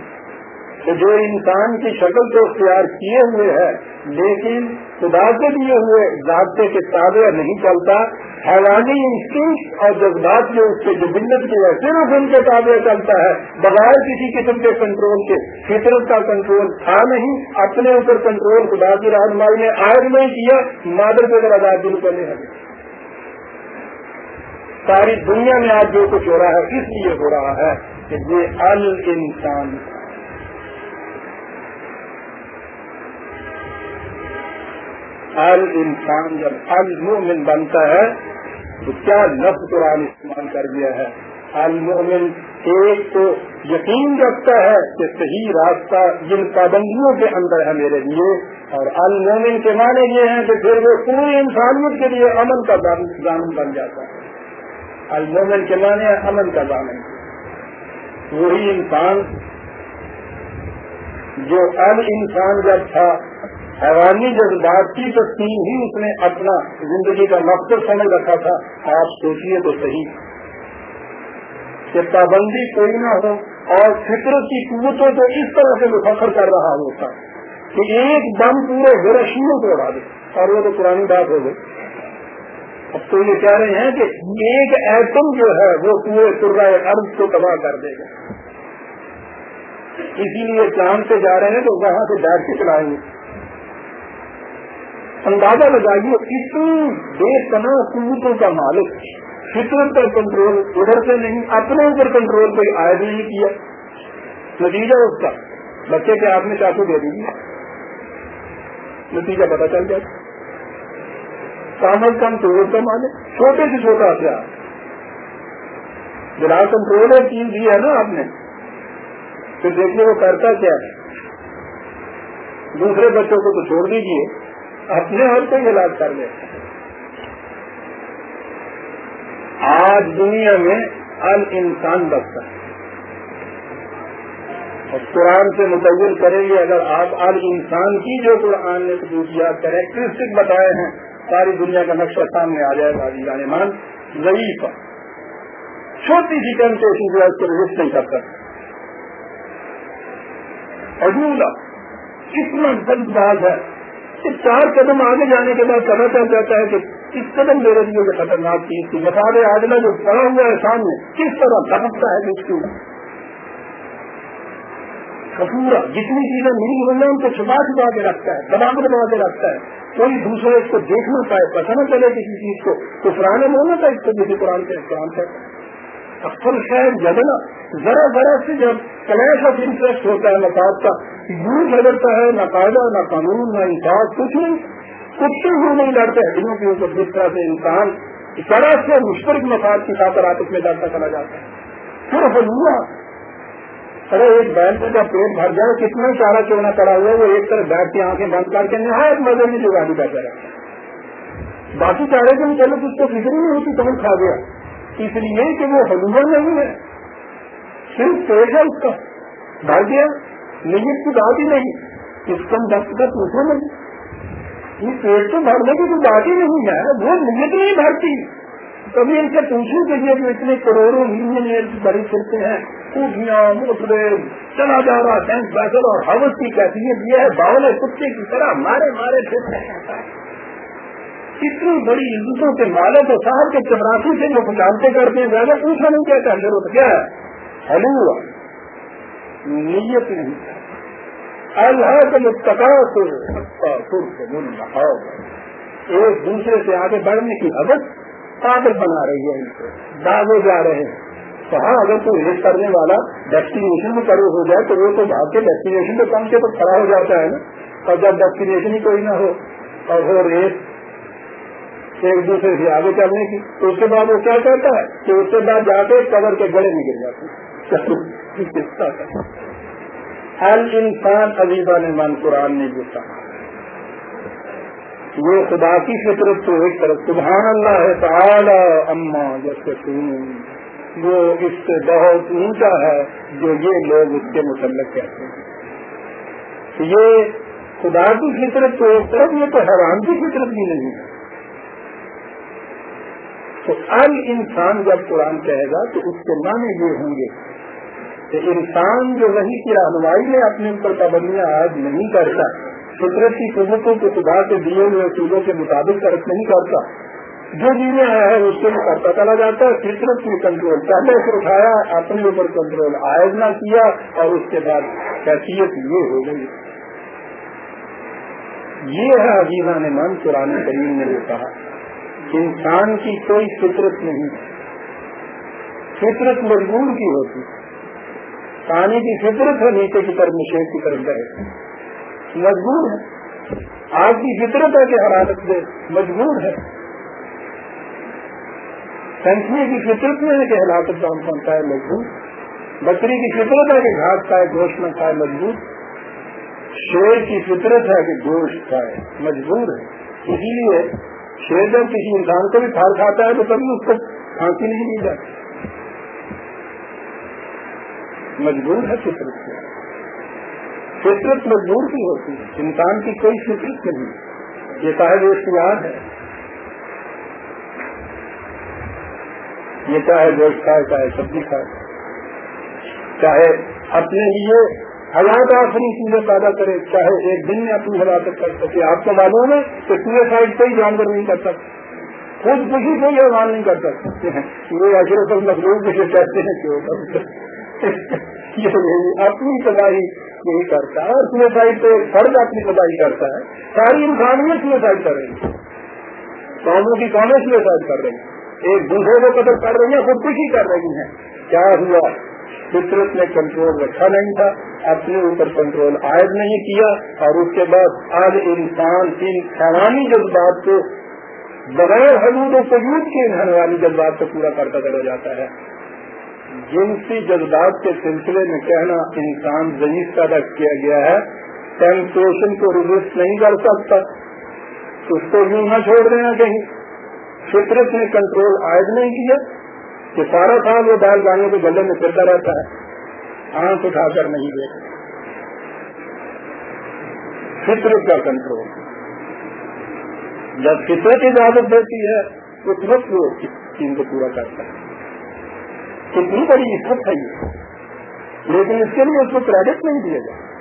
جو انسان کی شکل تو اختیار کیے ہوئے ہے، لیکن خدا سے دیے ہوئے ضابطے کے تابع نہیں چلتا حیرانی انسٹنگ اور جذبات جو اس کے جو بلت کے صرف ان کے تابع چلتا ہے۔ بغیر کسی قسم کے کنٹرول کے، فطرت کا کنٹرول تھا نہیں، اپنے اوپر کنٹرول خدا کی رہنمائی نے آج نہیں کیا، مادر کے اگر دل کرنے لگے ساری دنیا میں آج جو کچھ ہو رہا ہے، اس لیے ہو رہا ہے کہ یہ ال انسان ال انسان جب المومن بنتا ہے تو کیا لفظ قرآن استعمال کر دیا ہے؟ المومن ایک تو یقین رکھتا ہے کہ صحیح راستہ جن پابندیوں کے اندر ہے میرے لیے، اور المومن کے معنی یہ ہیں کہ پھر وہ پوری انسانیت کے لیے امن کا دامن بن جاتا ہے۔ المومن کے معنی ہے امن کا دامن۔ وہی انسان جو ال انسان جب تھا حیوانی جذبات کی تقسیم ہی اس نے اپنا زندگی کا مقصد سمجھ رکھا تھا، آپ سوچیے تو صحیح۔ کہ پابندی کوئی نہ ہو اور فطرت کی قوتوں کو اس طرح سے مفخر کر رہا ہوتا کہ ایک دم پورے ہیرشیوں کو اڑا دے۔ اور وہ تو پرانی بات ہو گئی۔ اب تو یہ کہہ رہے ہیں کہ ایک ایٹم جو ہے وہ پورے پورا ارد کو تباہ کر دے گا۔ اسی لیے چاند سے جا رہے ہیں تو وہاں سے بیٹھ کے چلائیں گے۔ اندازہ لگائیے اتنی بے پناہ قوتوں کا مالک فطرت پر کنٹرول ادھر سے نہیں، اپنے اوپر کنٹرول کوئی عائد نہیں کیا۔ نتیجہ اس کا، بچے کے ہاتھ میں چاقو دے دیجیے۔ نتیجہ پتا چل جائے۔ کام از کم تو کا مالک، چھوٹے سے چھوٹا ہتھیار جلا کنٹرول ہے، چیز دی ہے نا آپ نے۔ تو دیکھیے وہ کرتا کیا ہے۔ دوسرے بچوں کو تو چھوڑ دیجیے۔ اپنے آپ کو علاج کر لے۔ آج دنیا میں ال انسان بستا ہے۔ اور قرآن سے متعین کریں گے، اگر آپ ال انسان کی جو قرآن نے خصوصیات کریکٹرسٹک بتائے ہیں، ساری دنیا کا نقشہ سامنے آ جائے گا جانے مان، ضعیف چھوٹی سی ٹینٹیشن جو ہے اس کو رجسٹ نہیں کر سکتے اجولا اتنا جلد باز ہے۔ چار قدم آگے جانے کے بعد پتا چل جاتا ہے کہ کس قدم میرے لیے یہ خطرناک چیز تھی۔ بتا دے آدمی جو پڑا ہوا ہے سامنے، کس طرح دھمکتا ہے اس کی کپورا، جتنی چیزیں ملی ہوئی ان کو چھپا چھپا کے رکھتا ہے، دبا دبا کے رکھتا ہے، کوئی دوسرے اس کو دیکھ نہ پائے، پتہ نہ چلے کسی چیز کو۔ کفرانے میں ہونا تھا اس کو کسی قرآن سے قرآن سے اکثر شاید جگنا ذرا ذرا سے جب کلیش آف انٹرسٹ ہوتا ہے مفاد کا یوں جگڑتا ہے، نہ قاعدہ، نہ قانون، نہ انصاف، کچھ نہیں، کچھ بھی نہیں لڑتے، ہڈیوں کے اوپر جس طرح سے انسان طرح سے مشترک مفاد کی خاطر آپس میں ڈرتا چلا جاتا ہے۔ پھر ہوا۔ ارے، ایک بینک کا پیٹ بھر جائے، کتنا چارہ چونا پڑا ہوا، وہ ایک طرف بیٹھ کے آنکھیں بند کر کے نہایت مزے میں جو گاڑی بیٹھا باقی چارے دن چلو تو اس کو فکر نہیں ہوتی، کون کھا گیا؟ اس لیے کہ وہ حلوہ نہیں ہے۔ صرف پیٹ ہے اس کا۔ بھر گیا۔ نیت کی بات ہی نہیں۔ اس کم دست کا پوچھو نہیں یہ پیٹ تو بھرنے کی کوئی بات ہی نہیں ہے۔ وہ نیت نہیں بھرتی۔ کبھی ان سے پوچھوں کہ یہ اتنے کروڑوں ملین بڑی پھرتے ہیں خوبیاں موسرے چلا جا رہا سینس بیٹر اور حوث کی کیفیت یہ ہے باولے کتے کی طرح مارے مارے پھرتے ہیں اتنی بڑی عزتوں کے مالک اور صاحب کے چمراسی سے جو پہچانتے کرتے ہیں زیادہ پوچھا نہیں کہتا ضرورت کیا ہے۔ ہلو نیت نہیں اللہ کے متقاصر ایک دوسرے سے آگے بڑھنے کی حدت پاگل بنا رہی ہے ان کو۔ داغے جا رہے ہیں۔ تو ہاں اگر کوئی ریس کرنے والا ڈیسٹینیشن میں کرو ہو جائے تو وہ تو بھاگ کے ڈیسٹینیشن پہ کم تو کھڑا ہو جاتا ہے نا۔ اور جب ڈیسٹینیشن ہی کوئی نہ ہو اور وہ ریس ایک دوسرے سے آگے چلنے کی، تو اس کے بعد وہ کیا کہتا ہے کہ اس کے بعد جا کے کور کے گڑے میں گر جاتے ہر انسان عزیزہ نے من قرآن نے جو کہا یہ خدا کی فطرت تو ایک طرف، سبحان اللہ ہے تعالی اما جیسے وہ اس سے بہت اونچا ہے جو یہ لوگ اس کے متعلق کہتے ہیں۔ یہ خدا کی فطرت تو ایک طرف، یہ تو حیران کی فطرت بھی نہیں ہے۔ تو ال انسان جب قرآن کہے گا تو اس کے معنی یہ ہوں گے۔ کہ انسان جو وہی کی رہنمائی میں اپنے اوپر پابندیاں آج نہیں کرتا، فطرت کی قدرتوں کو خدا کے دیے ہوئے اصولوں کے مطابق ترک نہیں کرتا۔ جو چیزیں ہے، اس سے کرتا چلا جاتا ہے، فطرت میں کنٹرول پہلے سے اٹھایا، اپنے اوپر کنٹرول عائد نہ کیا اور اس کے بعد کیفیت یہ ہو گئی۔ یہ ہے عزیزہ نے من قرآن کریم نے جو کہا انسان کی کوئی فطرت نہیں۔ فطرت مجبور کی ہوتی۔ پانی کی فطرت ہے نیچے کی طرف مشیر کی طرف گئے۔ مجبور ہے۔ آج کی فطرت ہے کہ حرارت سے مجبور ہے۔ سینچری کی فطرت میں ہے کہ ہلاکت دام پہنچا ہے مجبور۔ بکری کی فطرت ہے کہ گھاس کھائے، گوشت نہ کھائے، مجبور۔ شیر کی فطرت ہے کہ گوشت کھائے، مجبور ہے۔ اسی لیے شیر جب کسی انسان کو بھی پھل کھاتا ہے تو کبھی اس کو پھانسی نہیں دی جاتی۔ مجبور ہے فطرت سے۔ فطرت مجبور کی ہوتی ہے؟ انسان کی کوئی فطرت نہیں۔ یہ صاحب اختیار ہے۔ یہ چاہے گوشت کھائے چاہے سبزی کھائے چاہے اپنے لیے حالات آخری چیزیں پیدا کرے، چاہے ایک دن میں اپنی ہلاکت کر سکے آپ کو معلوم ہے کہ پورے سائڈ سے ہی جانور نہیں کر سکتے خود کسی کو یہ نہیں کر سکتے ہیں وہ اشرف المخلوق جسے کہتے ہیں کہ اپنی تباہی یہی کرتا۔ اور سوسائڈ پہ فرض اپنی تباہی کرتا ہے۔ ساری انسانیت سوسائڈ کر رہی ہے۔ قوموں کی قومیں سوسائڈ کر رہی ہیں۔ ایک دوسرے کو قدر کر رہی ہیں، خودکشی کر رہی ہیں۔ کیا ہوا؟ فطرت نے کنٹرول رکھا نہیں تھا، اپنے اوپر کنٹرول عائد نہیں کیا۔ اور اس کے بعد آج انسان ان حیوانی جذبات کو بغیر حدود و قیود کے حیوانی جذبات کو پورا کرتا چلا جاتا ہے۔ جنسی جذبات کے سلسلے میں کہنا انسان ضعیف پیدا کیا گیا ہے ٹیمپٹیشن کو ریزسٹ نہیں کر سکتا۔ اس کو یوں نہ چھوڑ دینا کہیں۔ فطرت نے کنٹرول عائد نہیں کیا کہ سارا سال وہ دال جانے کے گلے میں پھرتا رہتا ہے۔ آنکھ اٹھا کر نہیں دیکھتا فطرت کا کنٹرول جب فطرت اجازت دیتی ہے، اس وقت وہ چین کو پورا کرتا ہے۔ کتنی بڑی عزت ہے یہ۔ لیکن اس کے لیے اس کو کریڈٹ نہیں دیا جائے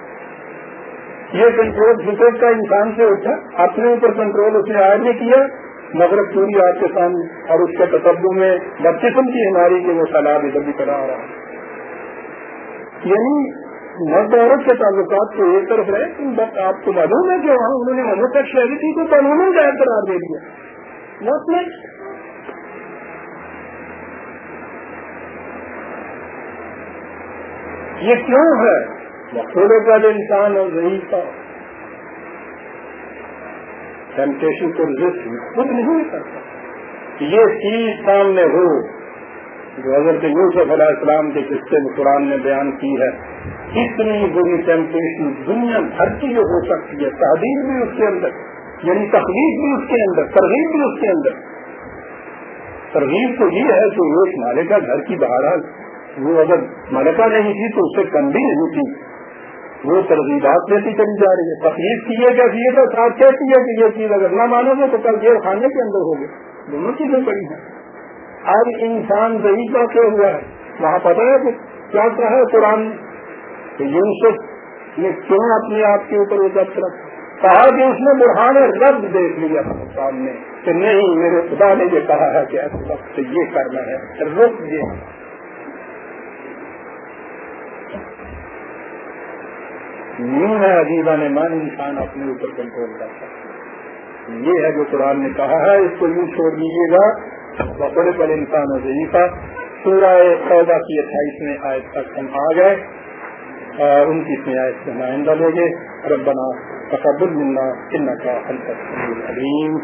یہ کنٹرول فطرت کا انسان سے اٹھا، اپنے اوپر کنٹرول اس نے عائد نہیں کیا۔ مغرب پوری آپ کے سامنے، اور اس کے تصبوں میں بپتسم کی ہماری کہ وہ سلاد ادھر بھی کرا رہا ہے۔ یعنی مرد عورت کے تعلقات کو ایک طرف رہے بس آپ کو معلوم ہے کہ وہاں انہوں نے ہومو سیکشولیٹی کو قانون غیر قرار دے دیا بہت نہیں یہ کیوں ہے؟ مقصودوں کا جو انسان اور ضعیف کا۔ ٹیمپٹیشن کو رجسٹ خود نہیں کرتا۔ یہ چیز سامنے ہو، جو حضرت یوسف علیہ السلام کے قصے میں قرآن نے بیان کی ہے، اتنی بری ٹیمپٹیشن دنیا بھر کی جو ہو سکتی ہے تحریر بھی اس کے اندر یعنی تخلیق بھی اس کے اندر، ترغیب بھی اس کے اندر۔ ترغیب تو یہ ہے کہ ایک مالکہ گھر کی بہرحال وہ اگر ملکہ نہیں تھی تو اس سے کم بھی نہیں تھی۔ وہ ترغیبات دیتی چلی جا رہی ہے۔ تکلیف کی یہ کیسی ہے ساتھ کہتی ہے کہ یہ چیز اگر نہ مانو گے تو کل جیل خانے کے اندر ہوگی۔ دونوں چیزیں بڑی ہیں۔ آج انسان ضعیف کا ہوا ہے۔ وہاں پتہ ہے کہ کیا کیا ہے قرآن یوسف نے کیوں اپنے آپ کے اوپر وہ ضبط رکھا؟ کہا کہ اس نے برہان رب دیکھ لیا سامنے کہ نہیں، میرے خدا نے یہ کہا ہے کہ ایسے وقت یہ کرنا ہے رک دیا یوں ہے عجیبہ نے من انسان اپنے اوپر کنٹرول کرتا ہے۔ یہ ہے جو قرآن نے کہا ہے، اس کو یوں چھوڑ دیجیے گا۔ بڑے بڑے انسان عظیفہ سورہ سودا کی اٹھائیسویں آیت تک ہم آ گئے۔ ان کی اتنی آیت سے نمائندہ لے گے ربنا تقبل منا ان کا حل علیم